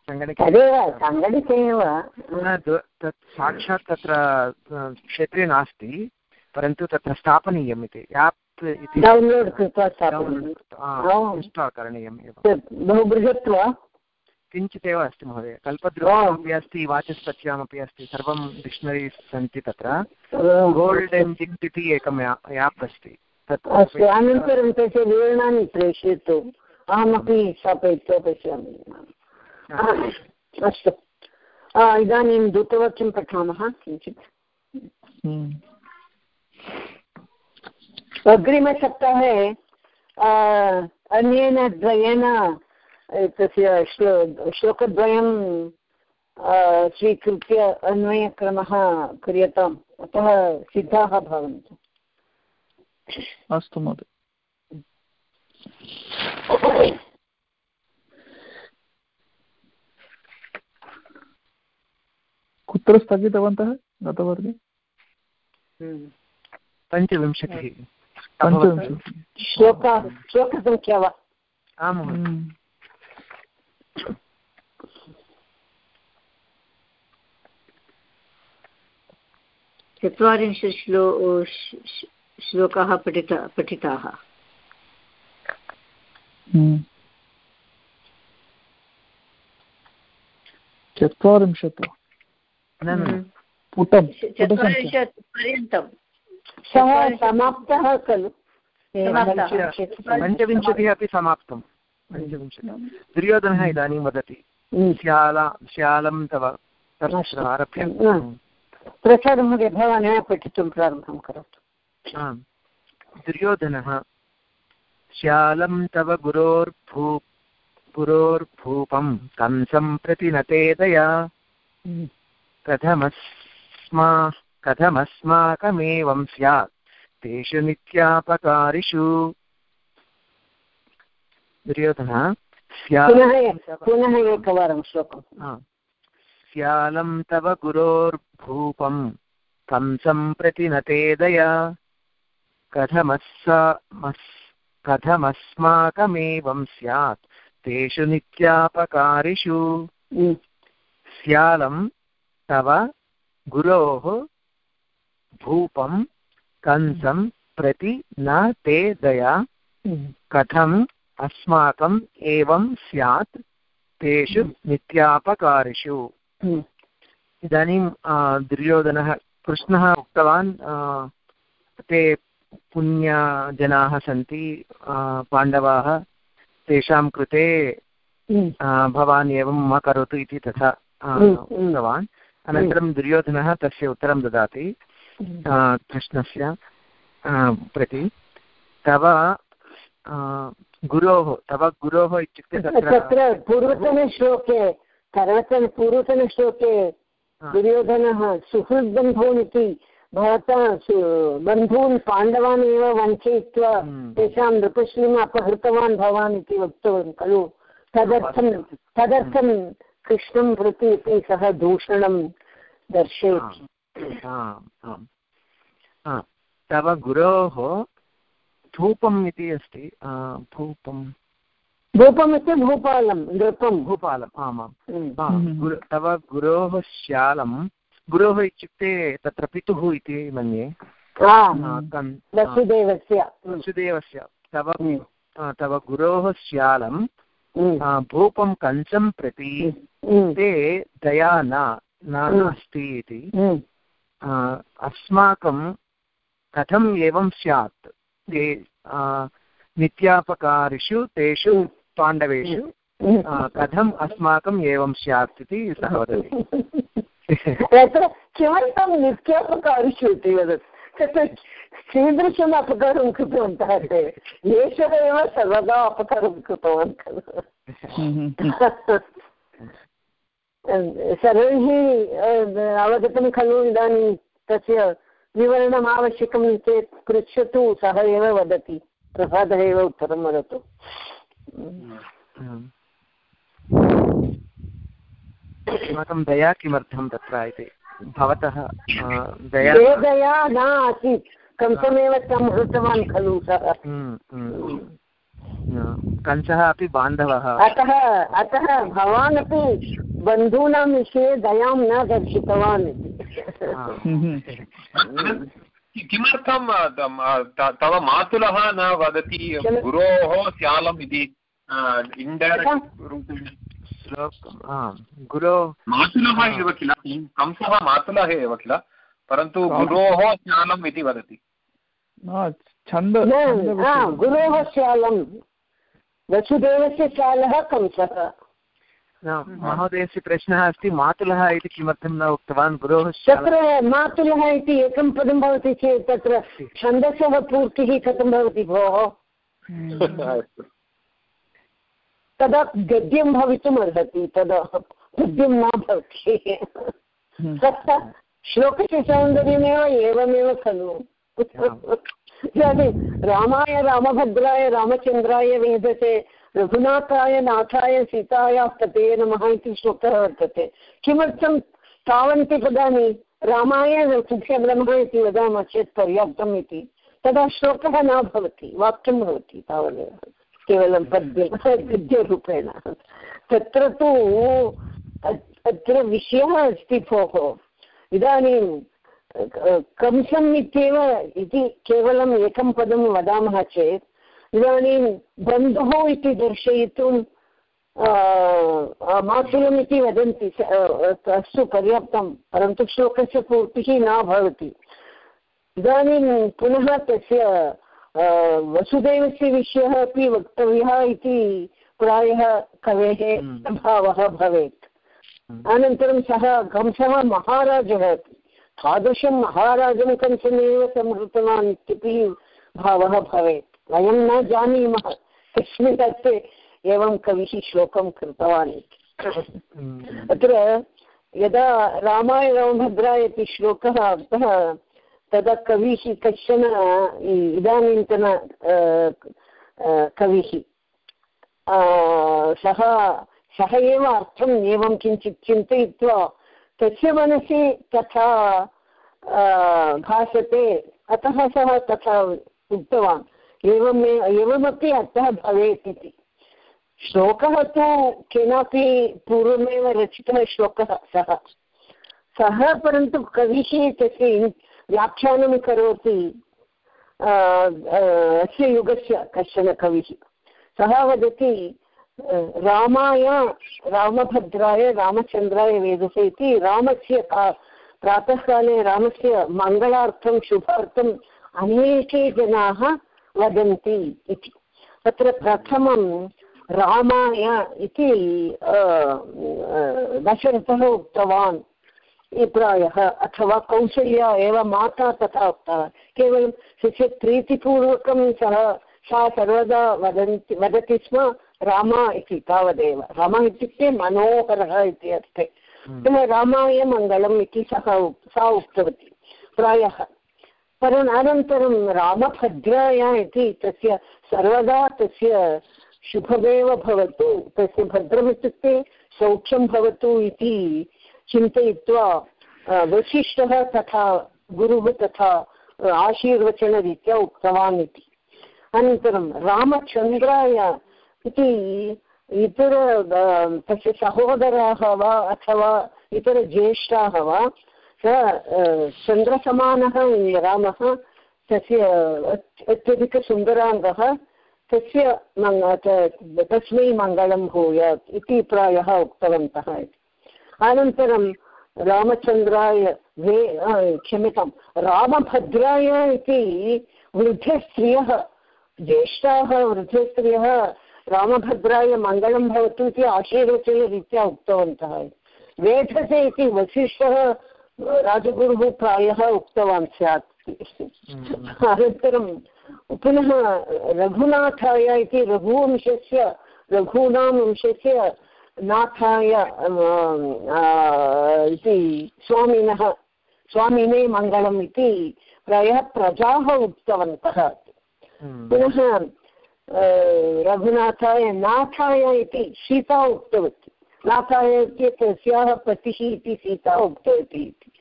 सङ्गणके तदेव सङ्गणके एव। साक्षात् तत्र क्षेत्रे नास्ति। परन्तु तत्र स्थापनीयम् इति। याप् इति डौन्लोड् कृत्वा इन्स्टाल् करणीयम् एव। बहु बृहत् वा? किञ्चित् एव अस्ति महोदय। कल्पद्रुमपि अस्ति वाचस्पत्यामपि अस्ति सर्वं डिक्षनरीस् सन्ति तत्र। गोल्डन् जिक्ट् इति एकम् याप् अस्ति। तत् अस्तु अनन्तरं तस्य विवरणानि प्रेषयतु। अहमपि स्थापयित्वा पश्यामि। अस्तु। इदानीं दूतवाक्यं पठामः किञ्चित्। हम्म। अग्रिमसप्ताहे अन्येन द्वयेन तस्य श्लो श्लोकद्वयं स्वीकृत्य अन्वयक्रमः क्रियताम्। अतः सिद्धाः भवन्तु। अस्तु महोदय। कुत्र स्थगितवन्तः गतवर्गे? हम्म। पञ्चविंशतिः। पञ्चविंशतिः। श्लोक श्लोकसङ्ख्या वा? आम् हम्म। चत्वारिंशत् श्लो श्लोकाः पठित पठिताः। हम्म। चत्वारिंशत्। हम्म। पुटं चत्वारिंशत् पर्यन्तं सः समाप्तः खलु। पञ्चविंशतिः अपि समाप्तं। पञ्चविंशतिः। दुर्योधनः इदानीं वदति। श्याला श्यालं तव आरभ्य प्रसादमहोदय भवान् एव पठितुं प्रारम्भं करोतु। आम्। दुर्योधनः श्यालं तव गुरोर्भू गुरोर्भूपं कंसं प्रति न तेदया कथमस्मा कथमस्माकमेवं स्यात्। तेषु नित्यापकारिषु दुर्योधनः पुनः एकवारं श्लोकं स्यालं तव गुरोर्भूपं कंसं प्रति न तेदया कथमस्माकमेवं स्यात्। तेषु नित्यापकारिषु स्यालं तव गुरोः भूपं कंसं प्रति न ते दया। कथम् अस्माकम् एवं स्यात् तेषु नित्यापकारिषु। हम्म। इदानीं दुर्योधनः कृष्णः उक्तवान् ते पुण्यजनाः सन्ति पाण्डवाः तेषां कृते। भवान् एवं मा करोतु इति तथा उक्तवान्। अनन्तरं दुर्योधनः तस्य उत्तरं ददाति। कृष्णस्य प्रति तव गुरोः तव गुरोः इत्युक्ते तत्र पूर्वतनश्लोके सर्वतन पूर्वतनश्लोके दुर्योधनः सुहृद्बन्धून् इति भवता बन्धून् पाण्डवान् एव वञ्चयित्वा हम्म। तेषां नृपश्रीम् अपहृतवान् भवान् इति उक्तवान् खलु तदर्थं तदर्थं कृष्णं प्रति अपि सः दूषणं दर्शयति आम् आम् हा, तव गुरोः धूपम् इति अस्ति आ, धूपं भूपमिति भूपालं नृपं भूपालम् आमाम् हम्म। हा, गुरु तव गुरोः श्यालं गुरोः इत्युक्ते तत्र पितुः इति मन्ये आ, आ, कन्- आ, वसुदेवस्य वसुदेवस्य तव हम्म। आ, तव गुरोः श्यालं हम्म। आ, भूपं कञ्चं प्रति हम्म। ते दया न न हम्म। नास्ति इति हम्म। आ, अस्माकं कथम् एवं स्यात्? ते नित्यापकारिषु तेषु पाण्डवेषु हम्म। कथम् अस्माकम् एवं स्यात् इति सः वदति। तत्र किमर्थं नित्यापकारिषु इति वदति? तत्र कीदृशम् अपकारं कृतवन्तः ते? एषः एव सर्वदा अपकारं कृतवान् खलु। सर्वैः अवगतं खलु इदानीं तस्य विवरणम् आवश्यकं चेत् पृच्छतु सः एव वदति। प्रसादः एव उत्तरं वदतु। अस्माकं दया किमर्थं तत्र इति? भवतः दया न आसीत् कंसमेव तं हृतवान् खलु सः। हम्म, हम्म। कंसः अपि बान्धवः। अतः अतः भवान् अपि बन्धूनां विषये दयां न दर्शितवान् इति। किमर्थं तव मातुलः न वदति गुरोः श्यालम् इति गुरो मातुलः एव किल? कंसः मातुलः एव किल? परन्तु गुरोः स्नानम् इति वदति। न, छन्द हा, गुरोः श्यालं वसुदेवस्य श्यालः कंसः। न, महोदयस्य प्रश्नः अस्ति मातुलः इति किमर्थं न उक्तवान्? गुरोः तत्र मातुलः इति एकं पदं भवति चेत् तत्र छन्दसः पूर्तिः कथं भवति भोः? तदा गद्यं भवितुम् अर्हति तदा गद्यं न भवति। तत्र श्लोकस्य सौन्दर्यमेव एवमेव खलु। इदानीं रामाय, रामभद्राय रामचन्द्राय वेदते, रघुनाथाय, नाथाय, सीतायाः पतये नमः इति श्लोकः वर्तते। किमर्थं तावन्ति पदानि रामाय तुभ्य नमः इति वदामः चेत् पर्याप्तम् इति। तदा श्लोकः न भवति, वाक्यं भवति तावदेव। केवलं पद्य गद्यरूपेण तत्र तु अत्र विषयः अस्ति भोः। इदानीं कंसम् इत्येव इति केवलम् एकं पदं वदामः चेत् इदानीं बन्धुः इति दर्शयितुं मातुलम् इति वदन्ति अस्तु पर्याप्तं परन्तु श्लोकस्य पूर्तिः न भवति। इदानीं पुनः तस्य वसुदेवस्य विषयः अपि वक्तव्यः इति प्रायः कवेः हम्म। भावः भवेत्। अनन्तरं सः कंसः महाराजः अपि। तादृशं महाराजं कंसमेव संहृतवान् इत्यपि भावः भवेत्। वयं न जानीमः। कस्मिन् अर्थे एवं कविः श्लोकं कृतवान्। इति अत्र यदा रामाय इति श्लोकः अर्थः तदा कविः कश्चन इदानीन्तन कविः सः सः एव अर्थम् एवं किञ्चित् चिन्तयित्वा तस्य मनसि तथा भासते, अतः सः तथा उक्तवान्। एवमेव एवमपि अर्थः भवेत् इति। श्लोकः तु केनापि पूर्वमेव रचितः श्लोकः सः। सः परन्तु कविः तस्य व्याख्यानं करोति अस्य युगस्य कश्चन कविः। सः वदति रामाय, रामभद्राय रामचन्द्राय वेदसे इति रामस्य प्रातःकाले रामस्य मङ्गलार्थं शुभार्थम् अनेके जनाः वदन्ति इति। तत्र प्रथमं रामाय इति दशरथः उक्तवान्। प्रायः, अथवा कौसल्या एव माता तथा उक्तवान् केवलं तस्य प्रीतिपूर्वकं सः, सा सर्वदा वदन्ति, वदति स्म राम इति तावदेव। राम इत्युक्ते मनोहरः इति अर्थे पुनः रामाय मङ्गलम् इति सः सा उक्तवती। प्रायः। परम् अनन्तरं रामभद्राय इति तस्य सर्वदा तस्य शुभमेव भवतु। तस्य भद्रम् इत्युक्ते सौख्यं भवतु इति चिन्तयित्वा वसिष्ठः तथा गुरुः तथा आशीर्वचनरीत्या उक्तवान् इति। अनन्तरं रामचन्द्राय इति इतर तस्य सहोदराः वा अथवा इतरज्येष्ठाः वा, स चन्द्रसमानः रामः, तस्य अत्यधिकसुन्दराङ्गः, तस्य तस्मै मङ्गलं भूयात् इति प्रायः उक्तवन्तः अनन्तरं रामचन्द्राय वे क्षम्यतां, रामभद्राय इति वृद्धस्त्रियः, ज्येष्ठाः वृद्धस्त्रियः रामभद्राय मङ्गलं भवतु इति आशीर्वचनरीत्या उक्तवन्तः। वेधसे इति वसिष्ठः राजगुरुः प्रायः उक्तवान् स्यात्। अनन्तरं पुनः रघुनाथाय इति रघुवंशस्य रघूनां वंशस्य नाथाय इति स्वामिनः स्वामिने मङ्गलम् इति प्रायः प्रजाः उक्तवन्तः। हम्म। पुनः रघुनाथाय नाथाय इति सीता उक्तवती। नाथाय इति तस्याः पतिः इति सीता उक्तवती इति।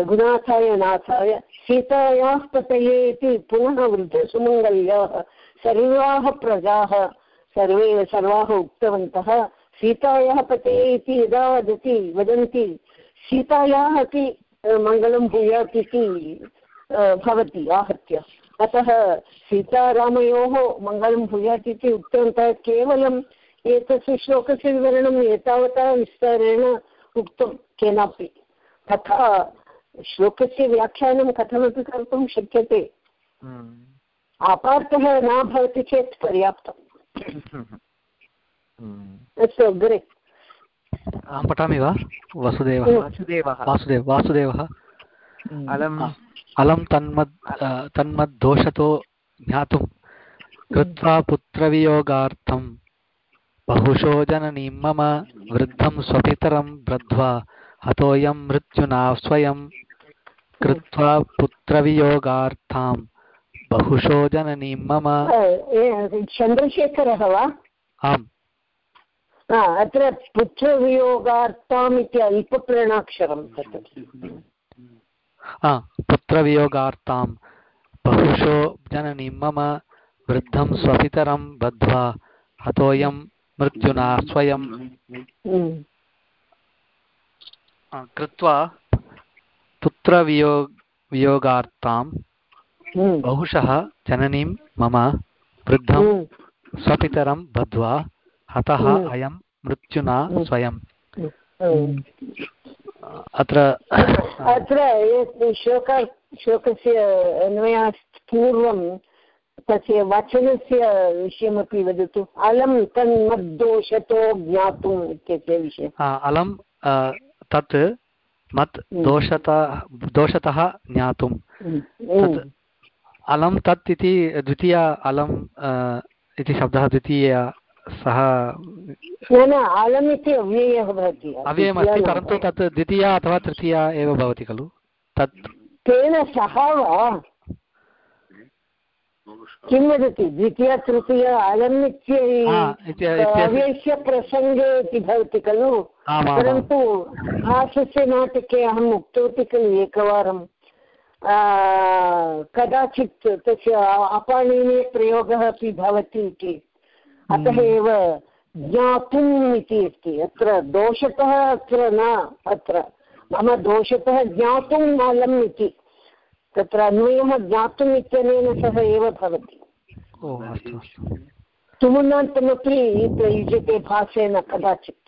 रघुनाथाय नाथाय सीतायाः पतये इति पुनः वृद्धसुमङ्गल्याः सर्वाः प्रजाः सर्वे सर्वाः उक्तवन्तः। सीतायाः पतये इति यदा वदति, वदन्ति, सीतायाः अपि मङ्गलं भूयात् इति भवति आहत्य। अतः सीतारामयोः मङ्गलं भूयात् इति उक्तवन्तः। केवलम् एतस्य श्लोकस्य विवरणम् एतावता विस्तारेण उक्तं केनापि। तथा श्लोकस्य व्याख्यानं कथमपि कर्तुं शक्यते। हम्म। अपार्थः न भवति चेत् पर्याप्तम् अस्तु अग्रे। अहं पठामि वा? वसुदेवः। वासुदेवः। वासुदेव वासुदेवः। अलम् अलं तन्मद् तन्मद्दोषतो ज्ञातुं कृत्वा पुत्रवियोगार्थं बहुशो जननीं मम वृद्धं स्वपितरं बद्ध्वा हतोऽयं मृत्युना स्वयं। कृत्वा पुत्रवियोगार्थां बहुशो जननीं मम। चन्द्रशेखरः वा? आम्। अत्र पुत्रवियोगार्थाम् इति अल्पप्रेणाक्षरं पुत्रवियोगार्थां बहुशो जननीं मम वृद्धं स्वपितरं बद्ध्वा हतोऽयं मृत्युना स्वयं हम्म। कृत्वा पुत्रवियोग हम्म। बहुशः जननीं मम वृद्धं हम्म। स्वपितरं बद्ध्वा हतः। अयं मृत्युना स्वयं अत्र अत्र शोक शोकस्य अन्वयात् पूर्वं तस्य वचनस्य विषयमपि वदतु अलं तन्मद्दोषतो ज्ञातुम् इत्यस्य विषयः अलं तत् मत् हम्म। दोषतः दोषतः ज्ञातुं हम्म। तत् अलं तत् इति द्वितीय अलम् इति शब्दः द्वितीय सः अलम् इति अव्ययः भवति। अव्ययमस्ति परन्तु तत् द्वितीया अथवा तृतीया एव भवति खलु? तत् तेन सह वा? किं वदति? द्वितीय तृतीय अलमित्यस्य प्रसङ्गे इति भवति खलु? परन्तु भाषस्य नाटके अहम् उक्तवती खलु एकवारं। कदाचित् तस्य अपाणिने प्रयोगः अपि भवति इति। अतः हम्म। एव ज्ञातुम् इति अस्ति अत्र दोषतः अत्र न अत्र। मम दोषतः ज्ञातुम् अलम् इति। तत्र अन्वयः ज्ञातुम् इत्यनेन सह एव भवति। तुमुनान्तमपि प्रयुज्यते भाषेन कदाचित्।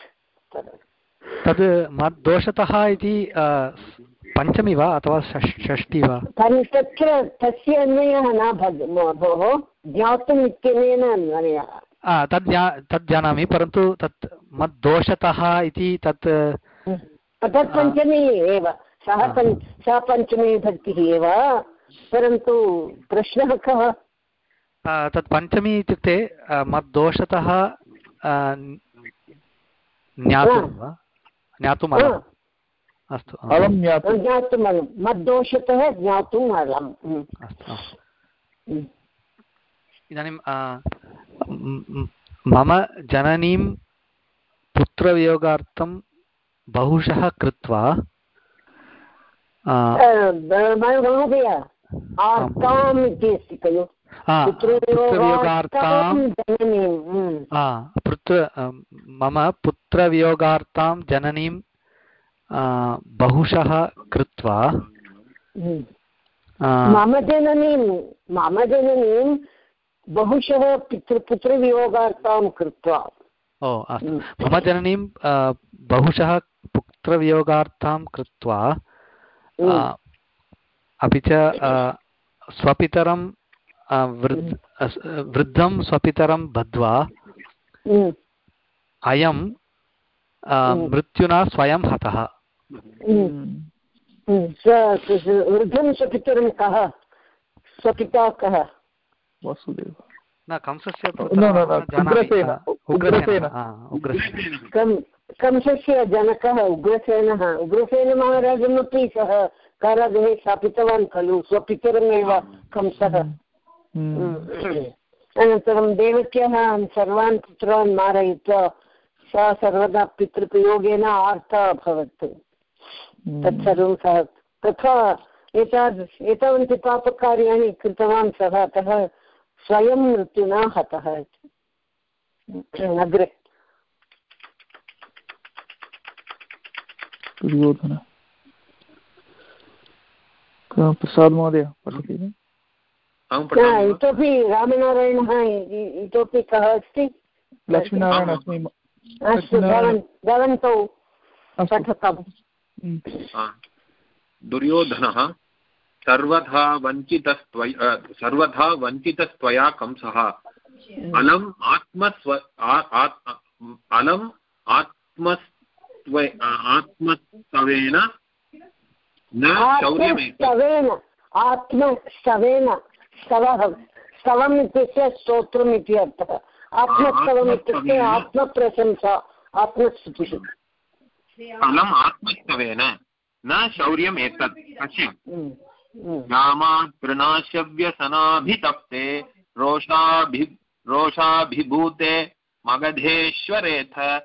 तद् मद्दोषतः इति पञ्चमी वा अथवा षष्टि वा? तत्र तस्य अन्वयः न भोः। ज्ञातुम् इत्यनेन अन्वयः। तद् तद् जानामि परन्तु तत् मद्दोषतः इति तत् तत् पञ्चमी एव सः पञ्च सा पञ्चमी भक्तिः एव परन्तु प्रश्नः कः? तत् पञ्चमी इत्युक्ते मद्दोषतः ज्ञातुं वा? ज्ञातुम् अस्तु अलं ज्ञातुं। ज्ञातुम् अलं मद्दोषतः ज्ञातुम् अलम् अस्तु। इदानीं मम जननीं पुत्रवियोगार्थं बहुशः कृत्वा पुत्र मम पुत्रवियोगार्तां जननीं बहुशः कृत्वा मम जननीं मम जननीं बहुशः पितृ पुत्रवियोगार्तां कृत्वा। ओ अस्तु। मम जननीं बहुशः पुत्रवियोगार्थां कृत्वा अपि च स्वपितरं वृद् वृद्धं स्वपितरं बद्ध्वा अयं मृत्युना स्वयं हतः। वृद्धं स्वपितरं कः? स्वपिता कः? वसुदेव न कंसस्य कंसस्य जनकः उग्रसेनः उग्रसेनमहाराजमपि सः कारागृहे स्थापितवान् खलु स्वपितरमेव कंसः अनन्तरं देवक्यः सर्वान् पुत्रान् मारयित्वा सा सर्वदा पितृप्रयोगेन आर्ता अभवत् तत्सर्वं सः तथा एतादृश एतावन्ति पापकार्याणि कृतवान् सः अतः स्वयं मृत्युना हतः अग्रे। दुर्योधन। प्रसाद् महोदय पठति इतोपि रामनारायणः इतोपि कः अस्ति? लक्ष्मीनारायण अस्मि अस्तु भवन्तौ पठतम् दुर्योधनः सर्वथा वञ्चितस्त्वय सर्वथा वञ्चितस्त्वया कंसः। अलम् आत्मस्व अलम् आत्मस्त्व आत्मस्तवेन न शौर्यमेव। आत्मस्तवेन स्तवः स्तवम् इत्युक्ते स्तोत्रम् इति अर्थः। आत्मस्तवम् इत्युक्ते आत्मप्रशंसा आत्मस्तुतिः। अलम् आत्मस्तवेन न शौर्यम् एतत्। पश्य। रामातृणाशव्यसनाभितप्ते रोषाभि रोषाभिभूते मगधेश्वरेथ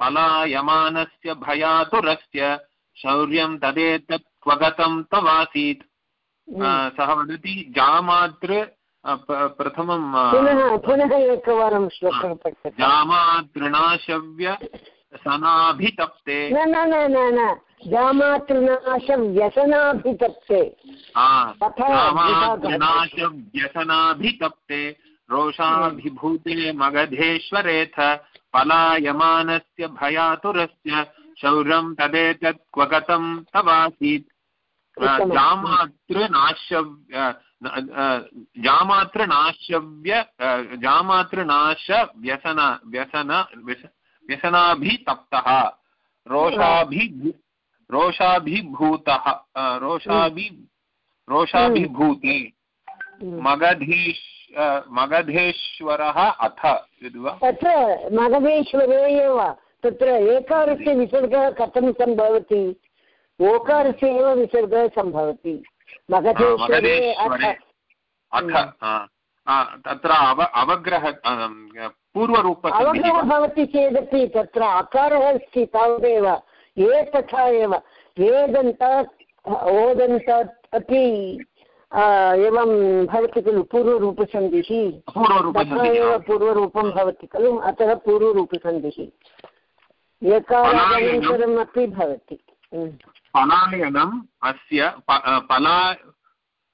पलायमानस्य भयातुरस्य शौर्यं तदेतत् क्वगतं तवासीत्। सः वदति जामातृ प्रथमं पुनः एकवारं जामातृणाशव्य सनाभितप्ते। न न न न। जामातृनाशव्यसनाभितप्ते। व्यसनाभितप्ते रोषाभिभूते मगधेश्वरेथ पलायमानस्य भयातुरस्य शौर्यं तदेतत् क्व गतं तवासीत् जामातृनाशव्य जामातृनाशव्य जामातृनाश व्यसन व्यसन व्यसनाभितप्तः। रोषाभि रोषाभिभूतः रोषाभि रोषाभिभूते। मगधीश् मगधेश्वरः अथ तत्र मगधेश्वरे एव तत्र एकारस्य विसर्गः कथं सम्भवति? ओकारस्य एव विसर्गः सम्भवति। मगधेश्वरे अथ तत्र अव अवग्रह पूर्वरूप अवग्रहः भवति चेदपि तत्र अकारः अस्ति तावदेव। ये तथा एव। वेदन्तात् ओदन्तात् अपि एवं भवति खलु पूर्वरूपसन्धिः। तथा एव पूर्वरूपं भवति खलु अतः पूर्वरूपसन्धिः। एकारानन्तरम् अपि भवति। पलायनम् अस्य पला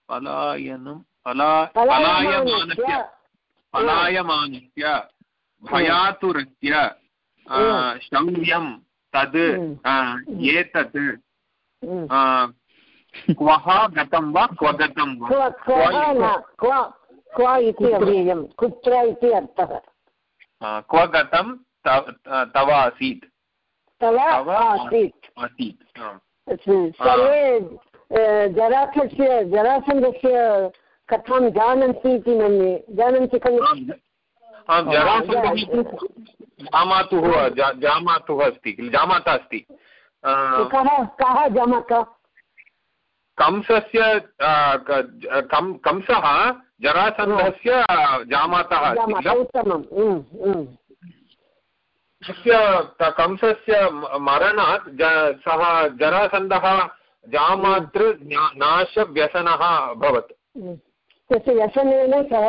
पलायनं पलायमानस्य पलायमानस्य। भयातुरस्य शौर्यं तद् एतत् क्वः गतं वा क्व गतं वा क्व इति अव्ययं कुत्र इति अर्थः? क्व गतं तव आसीत्। तव आसीत्। आसीत् सर्वे जरासस्य जरासन्धस्य कथां जानन्ति इति मन्ये जानन्ति खलु? जामातुः जामातुः अस्ति किल जामाता अस्ति। कः कंसस्य कंसः जरासन्धस्य जामातः तस्य कंसस्य मरणात् सः जरासन्धः जामातृ नाशव्यसनः अभवत्। तस्य व्यसनेन सः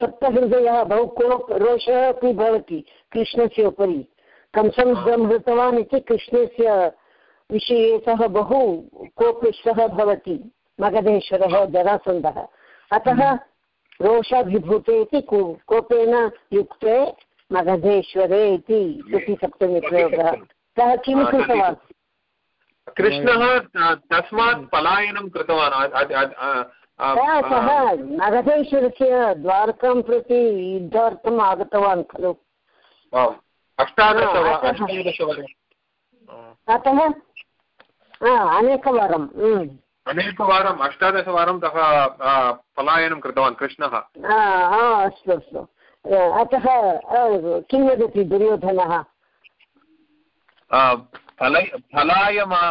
तप्तहृदयः बहु कोप रोषः अपि भवति कृष्णस्य उपरि। कंसं संहृतवान् इति कृष्णस्य विषये सः बहु कोपिष्टः भवति मगधेश्वरः जरासन्धः। अतः रोषाभिभूते इति कोपेन युक्ते मगधेश्वरे इति द्वितीसप्तमी प्रयोगः सः किं कृतवान्? कृष्णः तस्मात् पलायनं कृतवान् सः नगधेश्वरस्य द्वारकां प्रति युद्धार्थम् आगतवान् खलु अतः अनेकवारं अनेकवारम् अष्टादशवारं सः पलायनं कृतवान् कृष्णः अस्तु अस्तु. अतः किं वदति दुर्योधनः? फलायमा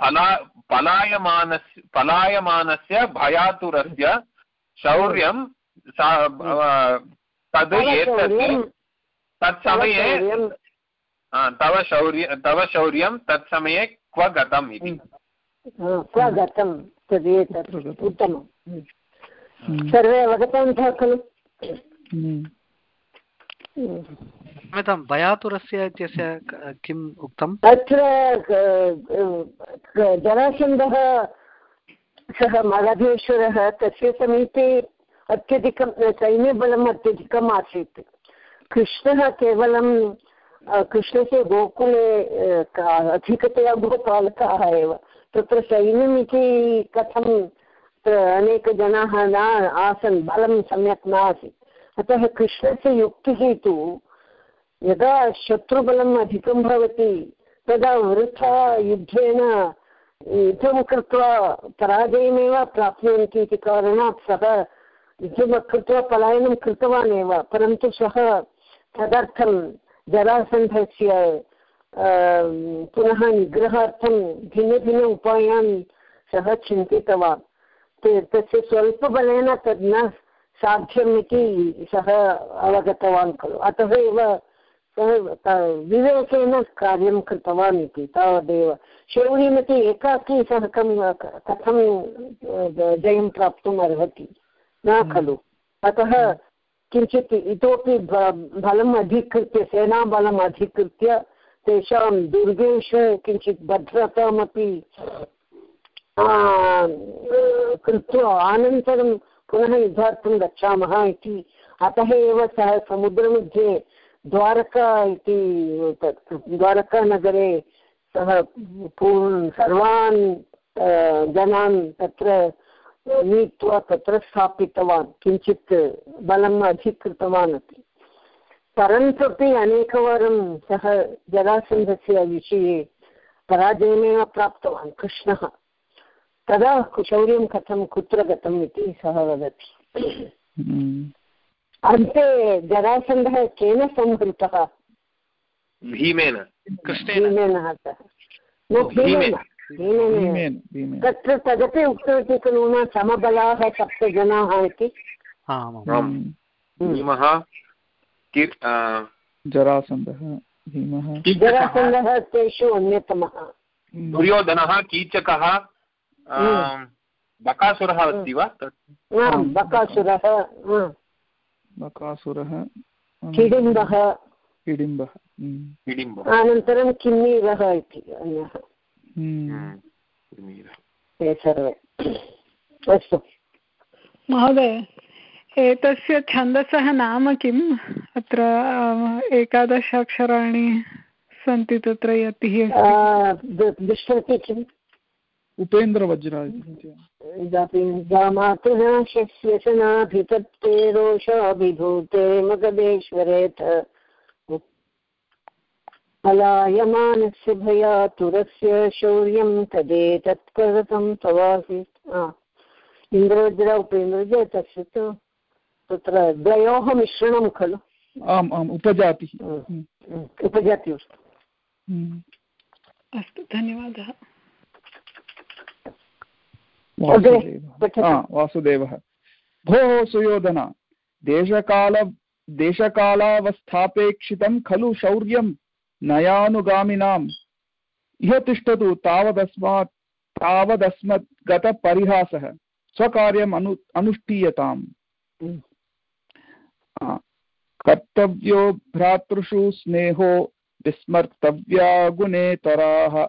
फला पलायमानस्य पलायमानस्य भयातुरस्य शौर्यं तद् एतत् तत्समये तव शौर्य। तव शौर्यं तत्समये क्व गतम् इति। क्व गतं तदेतत् उत्तमं हम्म। सर्वे अवगतवन्तः खलु? हम्म। क्षम्यतां भयातुरस्य इत्यस्य किम् उक्तम्? अत्र जरासन्धः सः मगधेश्वरः तस्य समीपे अत्यधिकं, सैन्यबलम् अत्यधिकम् आसीत्। कृष्णः केवलं कृष्णस्य गोकुले अधिकतया गोपालकाः एव। तत्र सैन्यम् इति कथं अनेकजनाः न आसन्, बलं सम्यक् न आसीत् अतः कृष्णस्य युक्तिः तु यदा शत्रुबलम् अधिकं भवति, तदा वृथा युद्धेन युद्धं कृत्वा पराजयमेव प्राप्नुवन्ति इति कारणात् सः युद्धं कृत्वा पलायनं कृतवान् एव, परन्तु सः तदर्थं जरासन्धस्य पुनः निग्रहार्थं भिन्नभिन्न उपायान् सः चिन्तितवान्। तस्य स्वल्पबलेन तद् न साध्यम् इति सः अवगतवान् खलु। अतः एव विवेकेन कार्यं कृतवान् इति तावदेव। शौर्यमिति एकाकी सः कं कथं जयं प्राप्तुम् अर्हति? न हम्म। खलु। अतः किञ्चित् इतोपि बलम् अधिकृत्य सेनाबलम् अधिकृत्य तेषां दुर्गेषु किञ्चित् भद्रतामपि कृत्वा अनन्तरं पुनः युद्धार्थं गच्छामः इति। अतः एव सः समुद्रमध्ये द्वारका इति द्वारकानगरे सः पूर्, सर्वान् जनान् तत्र नीत्वा तत्र स्थापितवान्, किञ्चित् बलम् अधिकृतवान् अपि। परन्तु अनेकवारं सः जलासन्धस्य विषये पराजयमेव प्राप्तवान् कृष्णः। तदा शौर्यं कथं, कुत्र गतम् इति सः वदति। हम्म। अन्ते जरासन्धः केन संहृतः? भीमेन। भीमेन तत्र तदपि उक्तवती खलु न समबलाः सप्तजनाः इति। भीमः जरासन्धः भीमः। जरासन्धः तेषु अन्यतमः। दुर्योधनः कीचकः बकासुरः अस्ति वा? बकासुरः बकासुरः किडिम्बः। किडिम्बः अनन्तरं किन्नीरः इति अन्यः। ते सर्वे। अस्तु। महोदय एतस्य छन्दसः नाम किम्? अत्र एकादश अक्षराणि सन्ति तत्र यतिः दृष्टवती किम्? उपेन्द्रवज्रा रोषाभिभूते मगधेश्वरेथ पलायमानस्य भयातुरस्य शौर्यं तदेतत्कृतं तवासीत्। इन्द्रवज्र उपेन्द्रवज्र तस्य तु तत्र द्वयोः मिश्रणं खलु। आम् आम् उपजातिः। उपजातिः अस्तु धन्यवादः। वासुदेवः। भोः सुयोधन देशकाल देशकालावस्थापेक्षितं खलु शौर्यं नयानुगामिनाम् इह तिष्ठतु तावदस्मात् तावदस्मद्गतपरिहासः स्वकार्यम् अनु अनुष्ठीयताम्। कर्तव्यो भ्रातृषु स्नेहो विस्मर्तव्या गुणेतराः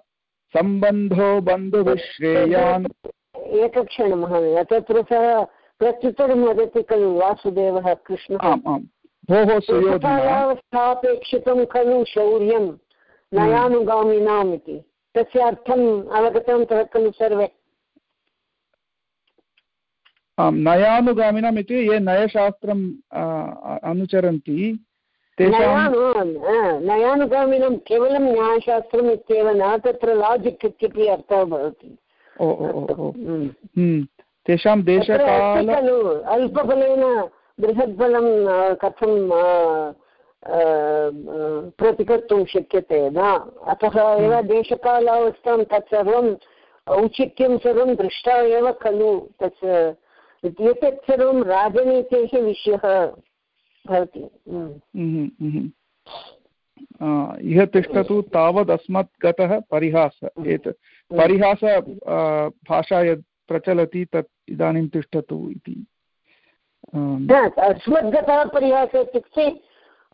सम्बन्धो बन्धुविश्रेयान् एकक्षणं महोदय तत्र सः प्रत्युत्तरं वदति खलु वासुदेवः कृष्णः। आम् आम्। भोः सुयोधनावस्थापेक्षितं खलु शौर्यं नयानुगामिनाम् इति। तस्य अर्थम् अवगतवन्तः खलु सर्वे। आम् नयानुगामिनाम् इति ये नयशास्त्रम् अनुचरन्ति नयानुगामिनं केवलं न्यायशास्त्रम् इत्येव न तत्र लाजिक् इत्यपि अर्थः भवति। हम्म। तेषां देशकाल खलु अल्पबलेन बृहद्बलं कथं प्रतिकर्तुं शक्यते न अतः एव। देशकालावस्थां तत्सर्वम् औचित्यं सर्वं दृष्टा एव खलु तस्य एतत् सर्वं राजनीतेः विषयः भवति हम्म। इह तिष्ठतु तावद् अस्मत् गतः परिहास एतत् परिहास भाषा यत् प्रचलति तत् इदानीं तिष्ठतु इति। अस्मद्गतः परिहासः इत्युक्ते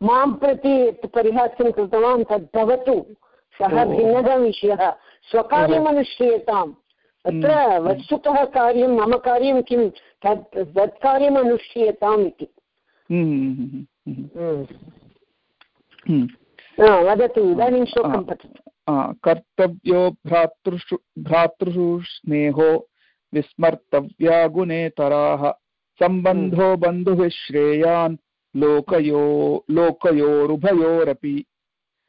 माँ प्रति यत् परिहासं कृतवान् तद् भवतु सः भिन्नः विषयः। स्वकार्यम् अनुष्ठीयताम् अत्र हम्म, वस्तुतः कार्यं मम कार्यं किं? तत् तत् कार्यम् अनुष्ठीयताम् इति। हम्म, हम्म, वदतु इदानीं श्लोकं पठतु। कर्तव्यो भ्रातृषु भ्रातृषु स्नेहो विस्मर्तव्या गुणेतराः सम्बन्धो बन्धुः श्रेयान् लोकयो लोकयोरुभयोरपि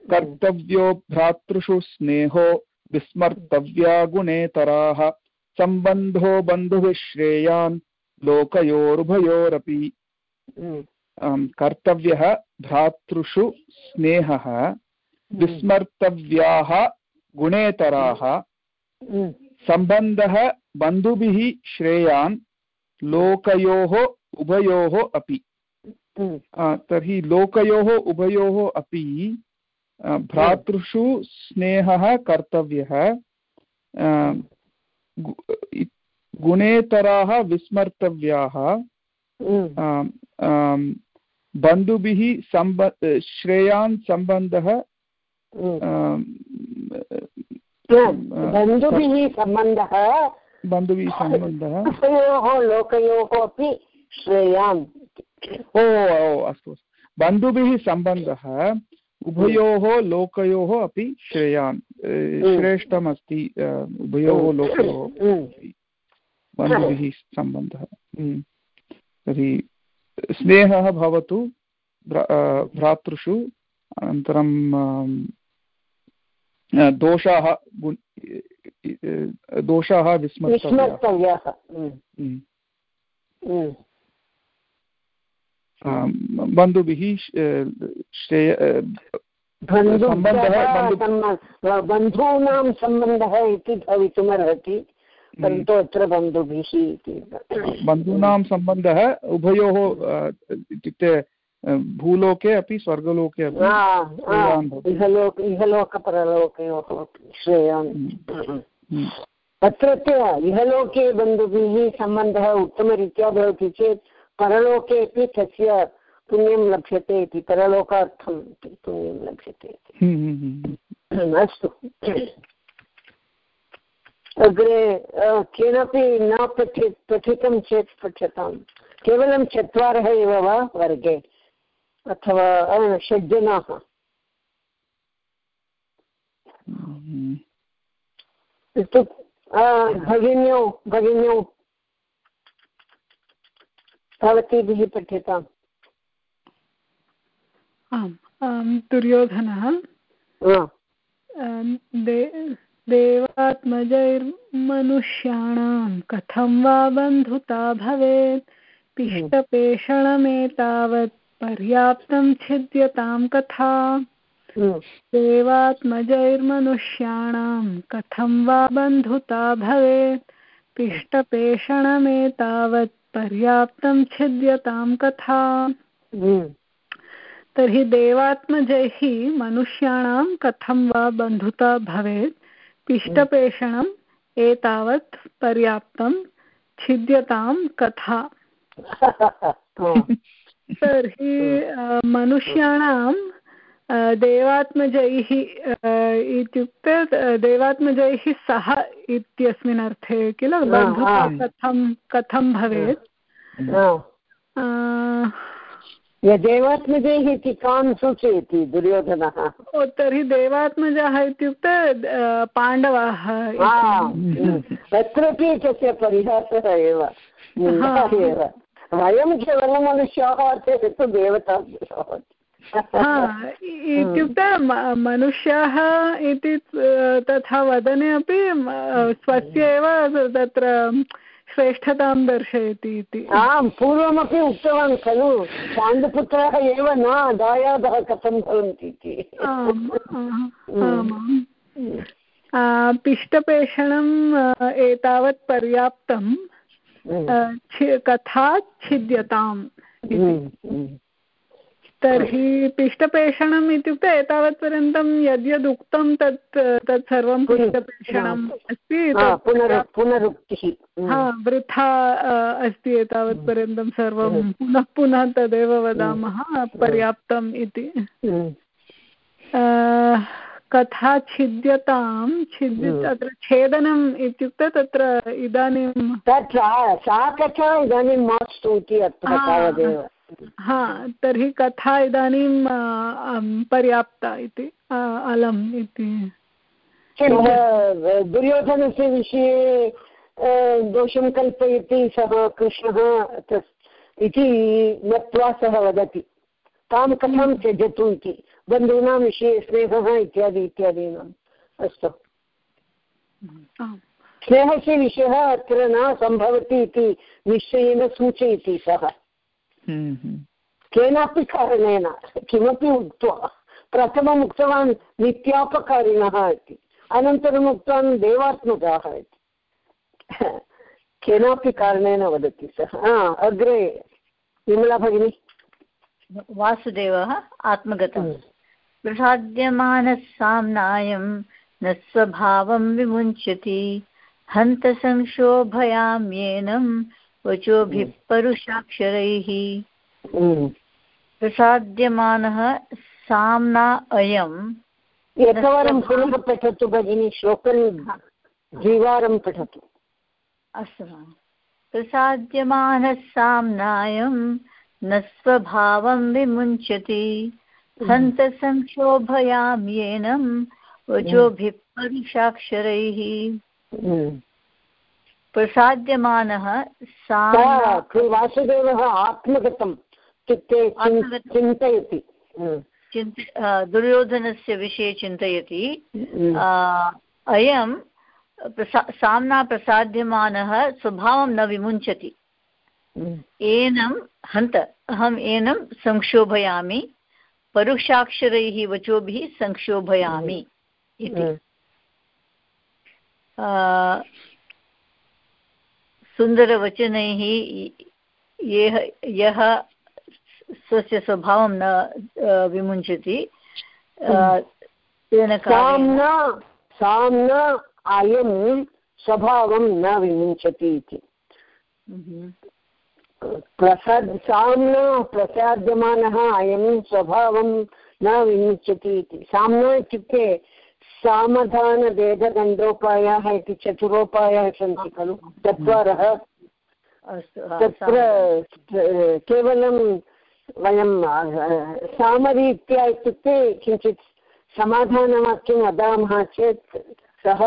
कर्तव्यो भ्रातृषु स्नेहो विस्मर्तव्या गुणेतराः सम्बन्धो बन्धुः श्रेयान् लोकयोरुभयोरपि कर्तव्यः भ्रातृषु स्नेहः विस्मर्तव्याः गुणेतराः। सम्बन्धः बन्धुभिः श्रेयान् लोकयोः उभयोः अपि। तर्हि लोकयोः उभयोः अपि भ्रातृषु स्नेहः कर्तव्यः। गुणेतराः विस्मर्तव्याः। बन्धुभिः सम्ब श्रेयान् सम्बन्धः बन्धुभिः सम्बन्धः बन्धुभिः सम्बन्धः उभयोः लोकयोः अपि श्रेयान् ओ अस्तु अस्तु बन्धुभिः सम्बन्धः उभयोः लोकयोः अपि श्रेयान् श्रेष्ठमस्ति उभयोः लोकयोः बन्धुभिः सम्बन्धः तर्हि स्नेहः भवतु भ्रातृषु अनन्तरं दोषाः दोषाः विस्मर्तव्याः। बन्धुभिः श्रेय बन्धूनां सम्बन्धः इति भवितुमर्हति। परन्तु अत्र बन्धुभिः इति बन्धूनां सम्बन्धः उभयोः इत्युक्ते भूलोके अपि स्वर्गलोके अपि इहलोक इहलोकपरलोकयोः श्रेयान्। अत्रत्य इहलोके बन्धुभिः सम्बन्धः उत्तमरीत्या भवति चेत् परलोके अपि तस्य पुण्यं लभ्यते इति परलोकार्थं पुण्यं लभ्यते इति। अस्तु। अग्रे केनापि न पठि पठितं चेत् पठ्यतां केवलं चत्वारः एव वा वर्गे? अथवा षड् जनाः भगिन्यौ भगिन्यौ भवतीभिः पठ्यताम् आम् दुर्योधनः। देवात्मजैर्मनुष्याणां कथं वा बन्धुता भवेत्? पिष्टपेषणमेतावत् पर्याप्तं छिद्यतां कथा। देवात्मजैर्मनुष्याणां कथं वा बन्धुता भवेत्? पिष्टपेषणमेतावत् पर्याप्तं छिद्यतां कथा। तर्हि देवात्मजैः मनुष्याणां कथं वा बन्धुता भवेत्? पिष्टपेषणम् एतावत् पर्याप्तं छिद्यतां कथा। तर्हि मनुष्याणां देवात्मजैः इत्युक्ते देवात्मजैः सह इत्यस्मिन् अर्थे किल? बन्धुता कथं कथं भवेत्? देवात्मजैः इति कान् सूचयति दुर्योधनः? तर्हि देवात्मजाः इत्युक्ते पाण्डवाः तत्रापि तस्य परिहासः एव। एव। वयं केवलं मनुष्याः चेत् देवता इत्युक्ते मनुष्याः इति तथा वदने अपि स्वस्य एव तत्र श्रेष्ठतां दर्शयति इति। आम् पूर्वमपि उक्तवान् खलु पाण्डुपुत्राः एव न दायादः कथं भवन्ति इति। पिष्टपेषणम् एतावत् पर्याप्तं कथा छिद्यताम् तर्हि पिष्टपेषणम् इत्युक्ते एतावत्पर्यन्तं यद्यदुक्तं तत् तत् सर्वं पिष्टपेषणम् अस्ति पुनरुक्तिः। हा वृथा अस्ति एतावत्पर्यन्तं सर्वं पुनः पुनः तदेव वदामः पर्याप्तम् इति। कथा छिद्यतां छिद्य तत्र छेदनम् इत्युक्ते तत्र इदानीं तत्र सा कथा इदानीं मास्तु इति अत्र तावदेव। हा तर्हि कथा इदानीं पर्याप्ता इति अलम् इति। दुर्योधनस्य विषये दोषं कल्पयति सः कृष्णः इति मत्वा सः वदति। तां कथां त्यजतु इति। बन्धूनां विषये स्नेहः इत्यादि इत्यादीनाम् अस्तु। स्नेहस्य विषयः अत्र न सम्भवति इति निश्चयेन सूचयति सः। केनापि कारणेन किमपि उक्त्वा प्रथमम् उक्तवान् नित्यापकारिणः इति अनन्तरम् उक्तवान् देवात्मजाः इति। केनापि कारणेन वदति सः। अग्रे विमला भगिनी। वासुदेवः आत्मगतः। प्रसाद्यमानः साम्नायं न स्वभावं विमुञ्चति। हन्तसंशोभयाम्येनं वचोभिः परुषाक्षरैः प्रसाद्यमानः साम्ना अयम् एकवारं पुनः पठतु भगिनि श्लोकं द्विवारं पठतु। अस्तु प्रसाद्यमानः साम्नायं न स्वभावं विमुञ्चति। हन्तसंक्षोभयाम्येनं वचोभिः परुषाक्षरैः प्रसाद्यमानः वासुदेवः आत्मगतम् इत्युक्ते चिन्तयति। चिन्त दुर्योधनस्य विषये चिन्तयति। अयं साम्ना प्रसाद्यमानः स्वभावं न विमुञ्चति। एनं हन्त अहम् एनं संक्षोभयामि। परुषाक्षरैः वचोभिः संक्षोभयामि इति। सुन्दरवचनैः यः यः स्वस्य स्वभावं न विमुञ्चति तेन साम्ना साम्ना अयं स्वभावं न विमुञ्चति इति। प्रसाद् साम्ना प्रसाद्यमानः अयं स्वभावं न विमुच्यति इति। साम्ना इत्युक्ते सामधानभेदगण्डोपायाः इति चतुरोपायाः सन्ति खलु। चत्वारः तत्र केवलं वयं सामरीत्या इत्युक्ते किञ्चित् समाधानवाक्यं वदामः चेत् सः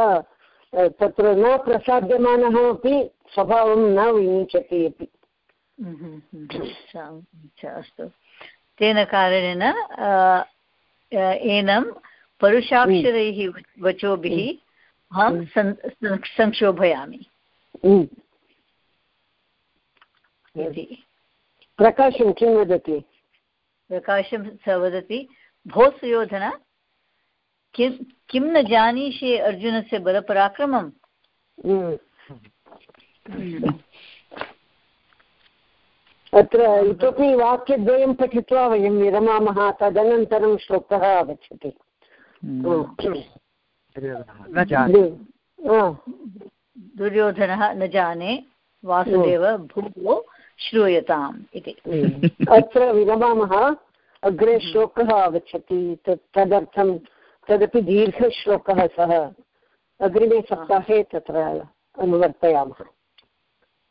तत्र न प्रसाद्यमानः अपि स्वभावं न विमुञ्चति अपि। अस्तु। तेन कारणेन एनं परुषाक्षरैः वचोभिः अहं संक्षोभयामि। प्रकाशं किं वदति? प्रकाशं स वदति भो सुयोधन किं किं न जानीषे अर्जुनस्य बलपराक्रमम्? अत्र इतोपि वाक्यद्वयं पठित्वा वयं विरमामः तदनन्तरं श्लोकः आगच्छति। दुर्योधनः न जाने। वासुदेव भूः श्रूयताम् इति। अत्र विरमामः अग्रे श्लोकः आगच्छति तत् तदर्थं तदपि दीर्घश्लोकः सः। अग्रिमे सप्ताहे तत्र अनुवर्तयामः।